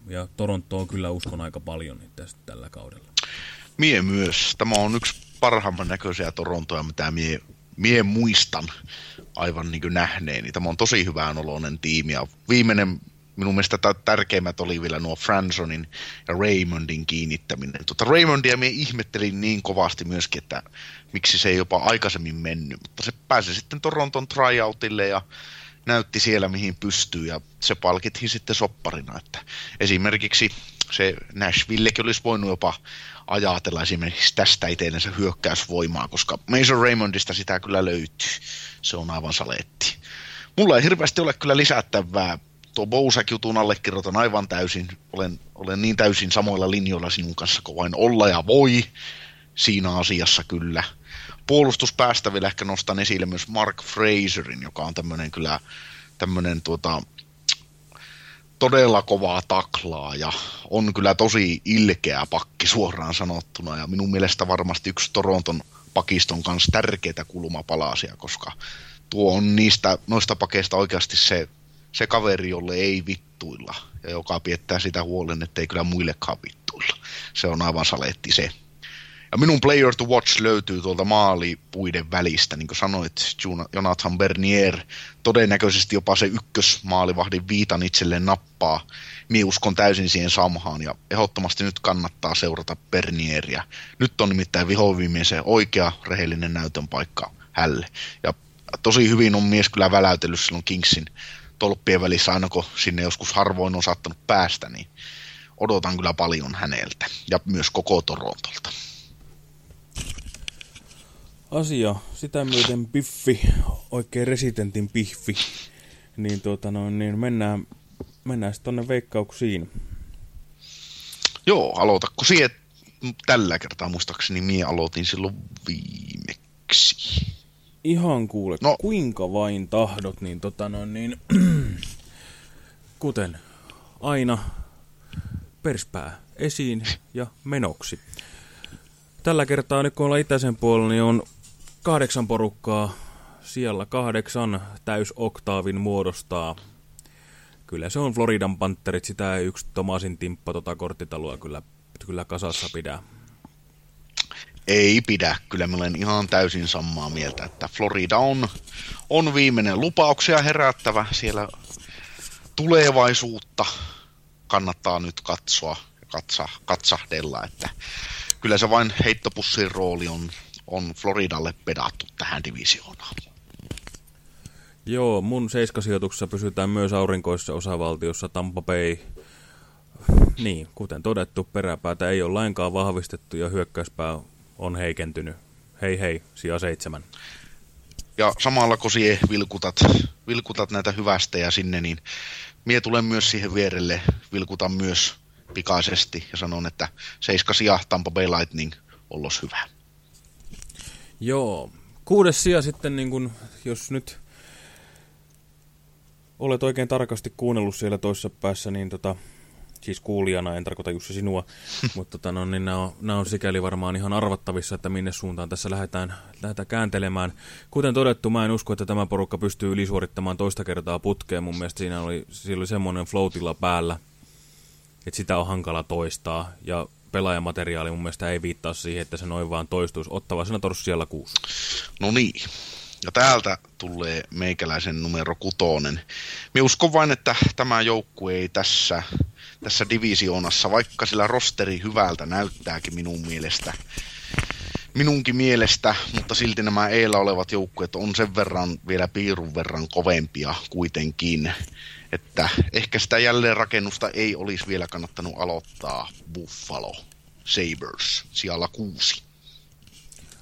ja Toronto on kyllä uskon aika paljon tästä tällä kaudella. Mie myös. Tämä on yksi parhaimman näköisiä Torontoja, mitä mie, mie muistan aivan niin nähneeni. Tämä on tosi hyvän oloinen tiimi ja viimeinen minun mielestä tärkeimmät oli vielä nuo Fransonin ja Raymondin kiinnittäminen. Tota Raymondia minä ihmettelin niin kovasti myöskin, että miksi se ei jopa aikaisemmin mennyt, mutta se pääsi sitten Toronton tryoutille ja näytti siellä mihin pystyy ja se palkittiin sitten sopparina, että esimerkiksi se Nashvillekin olisi voinut jopa ajatella esimerkiksi tästä itsellensä hyökkäysvoimaa, koska Mason Raymondista sitä kyllä löytyy. Se on aivan saletti. Mulla ei hirveästi ole kyllä lisättävää tuo Bousak-jutun allekirjoitan aivan täysin. Olen, olen niin täysin samoilla linjoilla sinun kanssa kuin vain olla ja voi siinä asiassa kyllä. Puolustuspäästä vielä ehkä nostan esille myös Mark Fraserin, joka on tämmöinen kyllä tämmöinen tuota, todella kovaa taklaa ja on kyllä tosi ilkeä pakki suoraan sanottuna ja minun mielestä varmasti yksi Toronton pakiston kanssa tärkeitä kulmapalasia, koska tuo on niistä, noista pakeista oikeasti se se kaveri, jolle ei vittuilla ja joka piettää sitä huolen, että ei kyllä muillekaan vittuilla. Se on aivan saletti se. Ja minun player to watch löytyy tuolta maalipuiden välistä, niin kuin sanoit, Jonathan Bernier, todennäköisesti jopa se ykkösmaalivahdin viitan itselleen nappaa. Mie uskon täysin siihen samhaan ja ehdottomasti nyt kannattaa seurata Bernieria. Nyt on nimittäin vihoviimien se oikea rehellinen näytön paikka hälle. Ja tosi hyvin on mies kyllä väläytellyt silloin Kingsin tolppien välissä, aina kun sinne joskus harvoin on saattanut päästä, niin odotan kyllä paljon häneltä ja myös koko Torontolta. Asia, sitä myöten piffi, oikein residentin piffi, niin, tuota noin, niin mennään, mennään sitten tuonne veikkauksiin. Joo, aloitakko siihen tällä kertaa muistaakseni mie aloitin silloin viimeksi. Ihan kuule, no. kuinka vain tahdot, niin tota noin, niin kuten aina perspää esiin ja menoksi. Tällä kertaa nyt kun ollaan itäisen puolella, niin on kahdeksan porukkaa. Siellä kahdeksan täysoktaavin muodostaa. Kyllä se on Floridan Panterit, sitä ei yksi Tomasin timppa tota korttitaloa kyllä, kyllä kasassa pidä. Ei pidä, kyllä mä olen ihan täysin samaa mieltä, että Florida on, on viimeinen lupauksia herättävä siellä tulevaisuutta kannattaa nyt katsoa ja katsa, katsahdella, että kyllä se vain heittopussin rooli on, on Floridalle pedattu tähän divisioonaan. Joo, mun seiskasijoituksessa pysytään myös aurinkoissa osavaltiossa Tampa Bay. Niin, kuten todettu, peräpäätä ei ole lainkaan vahvistettu ja hyökkäyspää on heikentynyt. Hei hei, sija seitsemän. Ja samalla kun sie vilkutat, vilkutat näitä hyvästejä sinne, niin mie tulen myös siihen vierelle, vilkutan myös pikaisesti ja sanon, että seiskas ja Tampa Bay Lightning ollos hyvä. Joo, kuudes sija sitten, niin kun, jos nyt olet oikein tarkasti kuunnellut siellä toisessa päässä, niin tota, siis kuulijana, en tarkoita Jussi sinua, mutta tota, no, niin nämä, on, nämä on sikäli varmaan ihan arvattavissa, että minne suuntaan tässä lähdetään, lähdetään kääntelemään. Kuten todettu, mä en usko, että tämä porukka pystyy ylisuorittamaan toista kertaa putkeen. Mun mielestä siinä oli, siinä oli semmoinen floatilla päällä, että sitä on hankala toistaa. Ja pelaajamateriaali mun mielestä ei viittaa siihen, että se noin vaan toistuisi. Ottava Senators siellä kuusi. No niin. Ja täältä tulee meikäläisen numero kutonen. Me uskon vain, että tämä joukkue ei tässä tässä divisioonassa, vaikka sillä rosteri hyvältä näyttääkin minun mielestä. Minunkin mielestä, mutta silti nämä eillä olevat joukkueet on sen verran vielä piirun verran kovempia kuitenkin, että ehkä sitä jälleenrakennusta ei olisi vielä kannattanut aloittaa Buffalo Sabres siellä kuusi.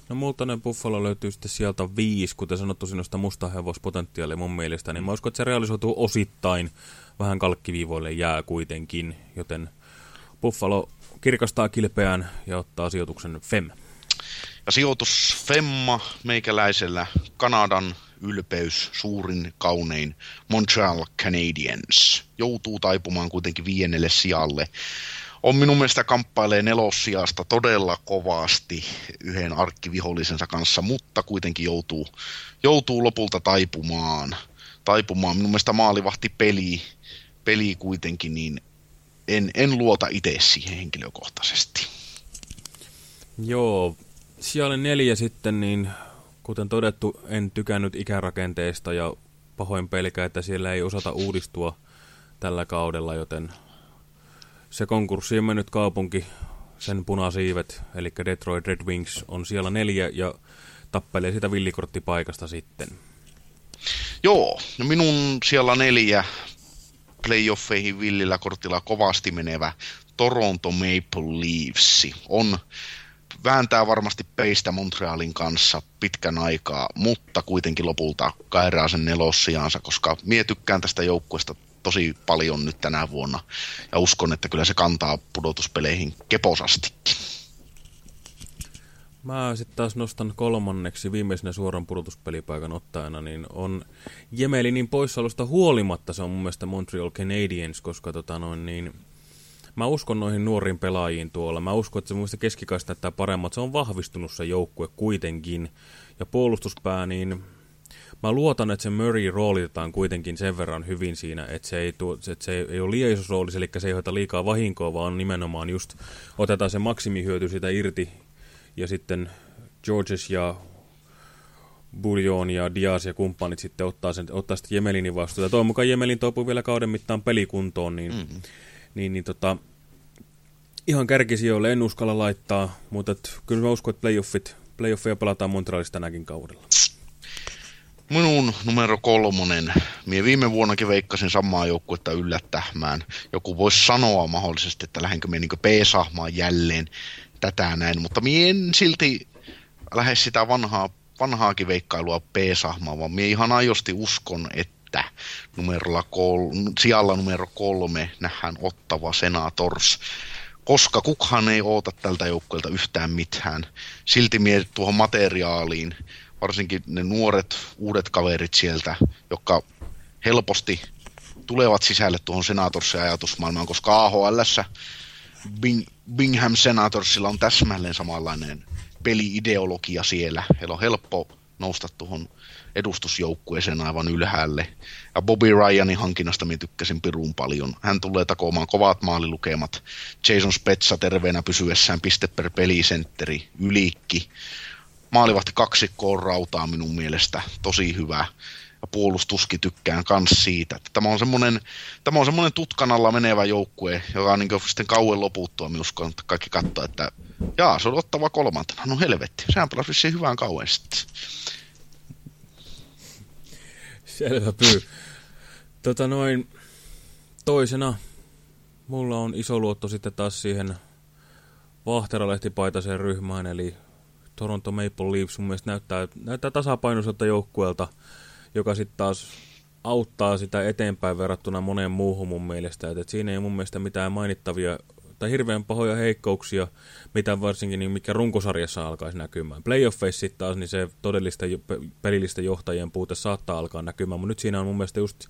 No multa ne Buffalo löytyy sitten sieltä viisi, kuten sanottu sinusta musta hevospotentiaali mun mielestä, niin mä uskon, että se realisoituu osittain vähän kalkkiviivoille jää kuitenkin, joten Buffalo kirkastaa kilpeään ja ottaa sijoituksen FEM. Ja sijoitus FEMMA meikäläisellä Kanadan ylpeys, suurin, kaunein Montreal Canadiens. Joutuu taipumaan kuitenkin viiennelle sijalle. On minun mielestä kamppailee nelossijasta todella kovasti yhden arkkivihollisensa kanssa, mutta kuitenkin joutuu, joutuu lopulta taipumaan. taipumaan. Minun mielestä maalivahti peli peli kuitenkin, niin en, en luota itse siihen henkilökohtaisesti. Joo, siellä neljä sitten, niin kuten todettu, en tykännyt ikärakenteesta ja pahoin pelkää, että siellä ei osata uudistua tällä kaudella, joten se konkurssi on mennyt kaupunki, sen punasiivet, eli Detroit Red Wings on siellä neljä ja tappelee sitä villikorttipaikasta sitten. Joo, no minun siellä neljä playoffeihin villillä kortilla kovasti menevä Toronto Maple Leafs on vääntää varmasti peistä Montrealin kanssa pitkän aikaa, mutta kuitenkin lopulta kairaa sen nelossiaansa, koska mie tykkään tästä joukkueesta tosi paljon nyt tänä vuonna ja uskon, että kyllä se kantaa pudotuspeleihin keposasti. Mä sitten taas nostan kolmanneksi viimeisenä suoran pudotuspelipaikan ottajana, niin on Jemelinin poissaolosta huolimatta, se on mun mielestä Montreal Canadiens, koska tota noin niin, mä uskon noihin nuoriin pelaajiin tuolla. Mä uskon, että se mielestä keskikaista näyttää paremmat. Se on vahvistunut se joukkue kuitenkin. Ja puolustuspää, niin mä luotan, että se Murray roolitetaan kuitenkin sen verran hyvin siinä, että se ei, tuo, että se ei ole liian iso rooli, eli se ei hoita liikaa vahinkoa, vaan nimenomaan just otetaan se maksimihyöty sitä irti ja sitten Georges ja Buljon ja Diaz ja kumppanit sitten ottaa, sen, ottaa sitten Jemelinin vastuuta. Toivon mukaan Jemelin toipuu vielä kauden mittaan pelikuntoon, niin, mm -hmm. Niin, niin tota, ihan kärkisijoille en uskalla laittaa, mutta et, kyllä mä uskon, että playoffit, playoffia pelataan Montrealista tänäkin kaudella. Minun numero kolmonen. Mie viime vuonnakin veikkasin samaa joukkuetta yllättämään. Joku voisi sanoa mahdollisesti, että lähdenkö me niin P-sahmaan jälleen tätä näin, mutta mie en silti lähde sitä vanhaa, vanhaakin veikkailua P-sahmaa, vaan mie ihan ajosti uskon, että numerolla kol, sijalla numero kolme nähdään ottava Senators koska kukaan ei oota tältä joukkueelta yhtään mitään. Silti mie tuohon materiaaliin, varsinkin ne nuoret, uudet kaverit sieltä, jotka helposti tulevat sisälle tuohon Senatorsin ajatusmaailmaan, koska AHL Bing, Bingham Senatorsilla on täsmälleen samanlainen peliideologia siellä. Heillä on helppo nousta tuohon edustusjoukkueeseen aivan ylhäälle. Ja Bobby Ryanin hankinnasta minä tykkäsin pirun paljon. Hän tulee takomaan kovat maalilukemat. Jason Spetsa terveenä pysyessään piste per pelisentteri, ylikki. Maalivahti kaksikkoon rautaa minun mielestä, tosi hyvä. Ja puolustuskin tykkään kans siitä. Että tämä on semmoinen, tämä on semmoinen tutkan alla menevä joukkue, joka on niin sitten kauan loputtua. Minä uskon, että kaikki katsoo, että jaa, se on ottava kolmantena. No helvetti, sehän pelasi vissiin hyvään kauan sitten. Selvä pyy. Tota noin, toisena mulla on iso luotto sitten taas siihen Vahteralehtipaitaiseen ryhmään, eli Toronto Maple Leafs mun mielestä näyttää, näyttää tasapainoiselta joukkueelta, joka sitten taas auttaa sitä eteenpäin verrattuna moneen muuhun mun mielestä. Et, et siinä ei mun mielestä mitään mainittavia tai hirveän pahoja heikkouksia, mitä varsinkin niin mikä runkosarjassa alkaisi näkymään. Playoffeissa sitten taas niin se todellista pelillistä johtajien puute saattaa alkaa näkymään, mutta nyt siinä on mun mielestä just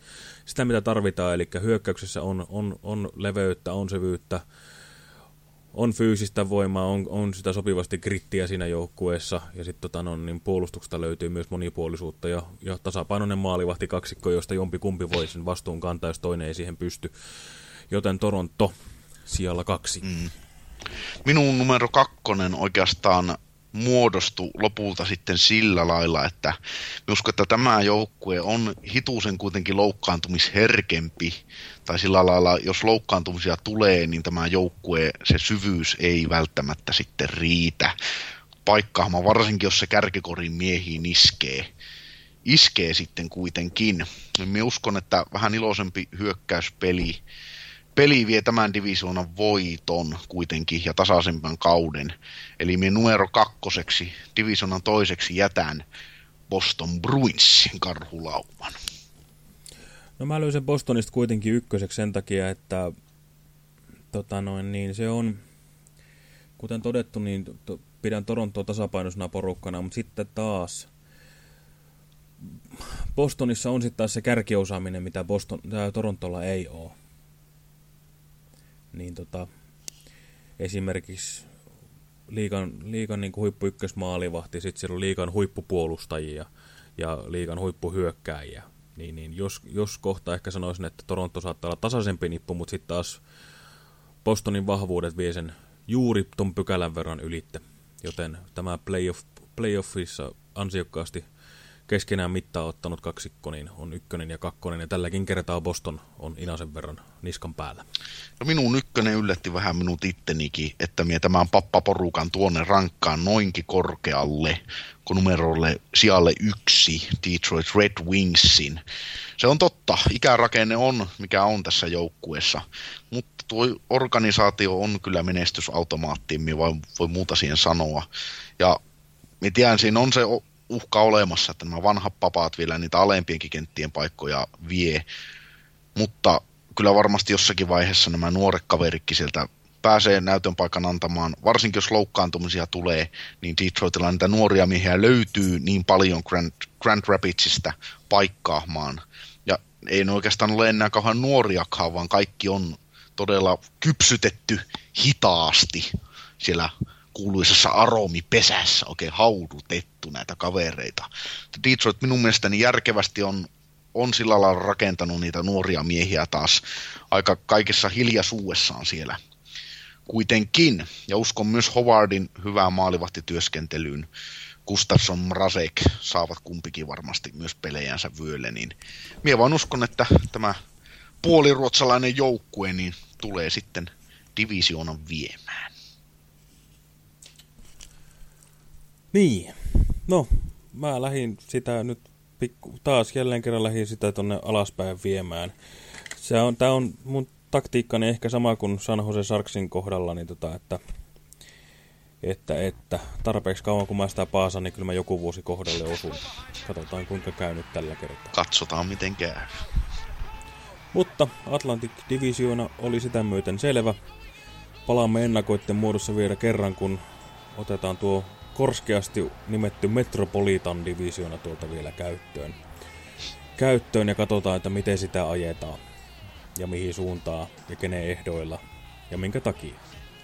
sitä, mitä tarvitaan, eli hyökkäyksessä on, on, on leveyttä, on syvyyttä, on fyysistä voimaa, on, on sitä sopivasti grittiä siinä joukkueessa, ja sitten tota, no, niin puolustuksesta löytyy myös monipuolisuutta, ja, ja tasapainoinen maalivahti kaksikko, josta jompi kumpi voi sen vastuun kantaa, jos toinen ei siihen pysty. Joten Toronto sijalla kaksi. Mm. Minun numero kakkonen oikeastaan muodostui lopulta sitten sillä lailla, että uskon, että tämä joukkue on hitusen kuitenkin loukkaantumisherkempi, tai sillä lailla, jos loukkaantumisia tulee, niin tämä joukkue, se syvyys ei välttämättä sitten riitä paikkaamaan, varsinkin jos se kärkikorin miehiin iskee. Iskee sitten kuitenkin. Minä uskon, että vähän iloisempi hyökkäyspeli peli vie tämän divisioonan voiton kuitenkin ja tasaisemman kauden. Eli minä numero kakkoseksi, divisioonan toiseksi jätän Boston Bruinsin karhulauman. No mä löysin Bostonista kuitenkin ykköseksi sen takia, että tota noin, niin se on, kuten todettu, niin to, pidän Torontoa tasapainoisena porukkana, mutta sitten taas Bostonissa on sitten taas se kärkiosaaminen, mitä Boston, Torontolla ei ole niin tota, esimerkiksi liikan, liikan niin huippu ykkösmaalivahti, sitten siellä on liikan huippupuolustajia ja liikan huippuhyökkääjiä. Niin, niin jos, jos kohta ehkä sanoisin, että Toronto saattaa olla tasaisempi nippu, mutta sitten taas Bostonin vahvuudet vie sen juuri ton pykälän verran ylitte. Joten tämä playoff, playoffissa ansiokkaasti keskenään mittaa ottanut kaksikko, niin on ykkönen ja kakkonen, ja tälläkin kertaa Boston on inasen verran niskan päällä. No minun ykkönen yllätti vähän minut ittenikin, että minä tämän pappaporukan tuonne rankkaan noinkin korkealle, kun numerolle sijalle yksi Detroit Red Wingsin. Se on totta, ikärakenne on, mikä on tässä joukkueessa, mutta tuo organisaatio on kyllä menestysautomaatti, voi, voi muuta siihen sanoa. Ja minä tiedän, siinä on se uhka olemassa, että nämä vanhat papaat vielä niitä alempienkin kenttien paikkoja vie, mutta kyllä varmasti jossakin vaiheessa nämä nuoret kaverikki sieltä pääsee näytön paikan antamaan, varsinkin jos loukkaantumisia tulee, niin Detroitilla niitä nuoria miehiä löytyy niin paljon Grand, Grand Rapidsista paikkaamaan. Ja ei ne oikeastaan ole enää kauhean nuoriakaan, vaan kaikki on todella kypsytetty hitaasti siellä kuuluisessa aromipesässä oikein haudutettu näitä kavereita. Detroit minun mielestäni järkevästi on, on sillä lailla rakentanut niitä nuoria miehiä taas aika kaikessa hiljaisuudessaan siellä kuitenkin. Ja uskon myös Howardin hyvään maalivahtityöskentelyyn. Gustafsson, Mrazek saavat kumpikin varmasti myös pelejänsä vyölle, niin minä vaan uskon, että tämä puoliruotsalainen joukkue niin tulee sitten divisioonan viemään. Niin, no mä lähdin sitä nyt pikku, taas jälleen kerran lähdin sitä tonne alaspäin viemään. Se on, tää on mun taktiikkani ehkä sama kuin San Jose Sarksin kohdalla, niin tota, että, että, että tarpeeksi kauan kun mä sitä paasan, niin kyllä mä joku vuosi kohdalle osun. Katsotaan kuinka käy nyt tällä kertaa. Katsotaan miten käy. Mutta Atlantic Divisiona oli sitä myöten selvä. Palaamme ennakoitten muodossa vielä kerran, kun otetaan tuo korskeasti nimetty Metropolitan Divisiona tuolta vielä käyttöön. Käyttöön ja katsotaan, että miten sitä ajetaan ja mihin suuntaan ja kenen ehdoilla ja minkä takia.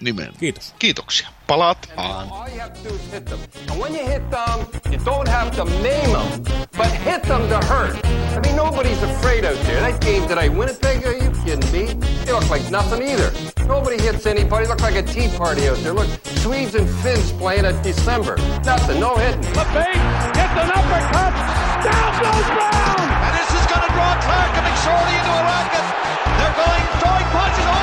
Nimen. Kiitos. Kiitoksia. Palataan. All you have to do is hit them. And when you hit them, you don't have to maim them, but hit them to hurt. I mean, nobody's afraid out there. That game today, Winnipeg, are you kidding me? They look like nothing either. Nobody hits anybody. Look like a tea party out there. Look, Swedes and Finns playing at December. Nothing, no hitting. LePage gets an uppercut. Down goes Brown. And this is going to draw Clark and McSorley into a racket. They're going, throwing punches. Oh,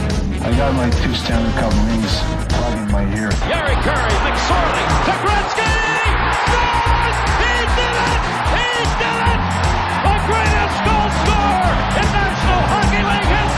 I got my two Stanley Cup rings plug in my ear. Gary Curry, McSorley, to Gretzky! He did it! He did it! The greatest goal scorer in National Hockey League history!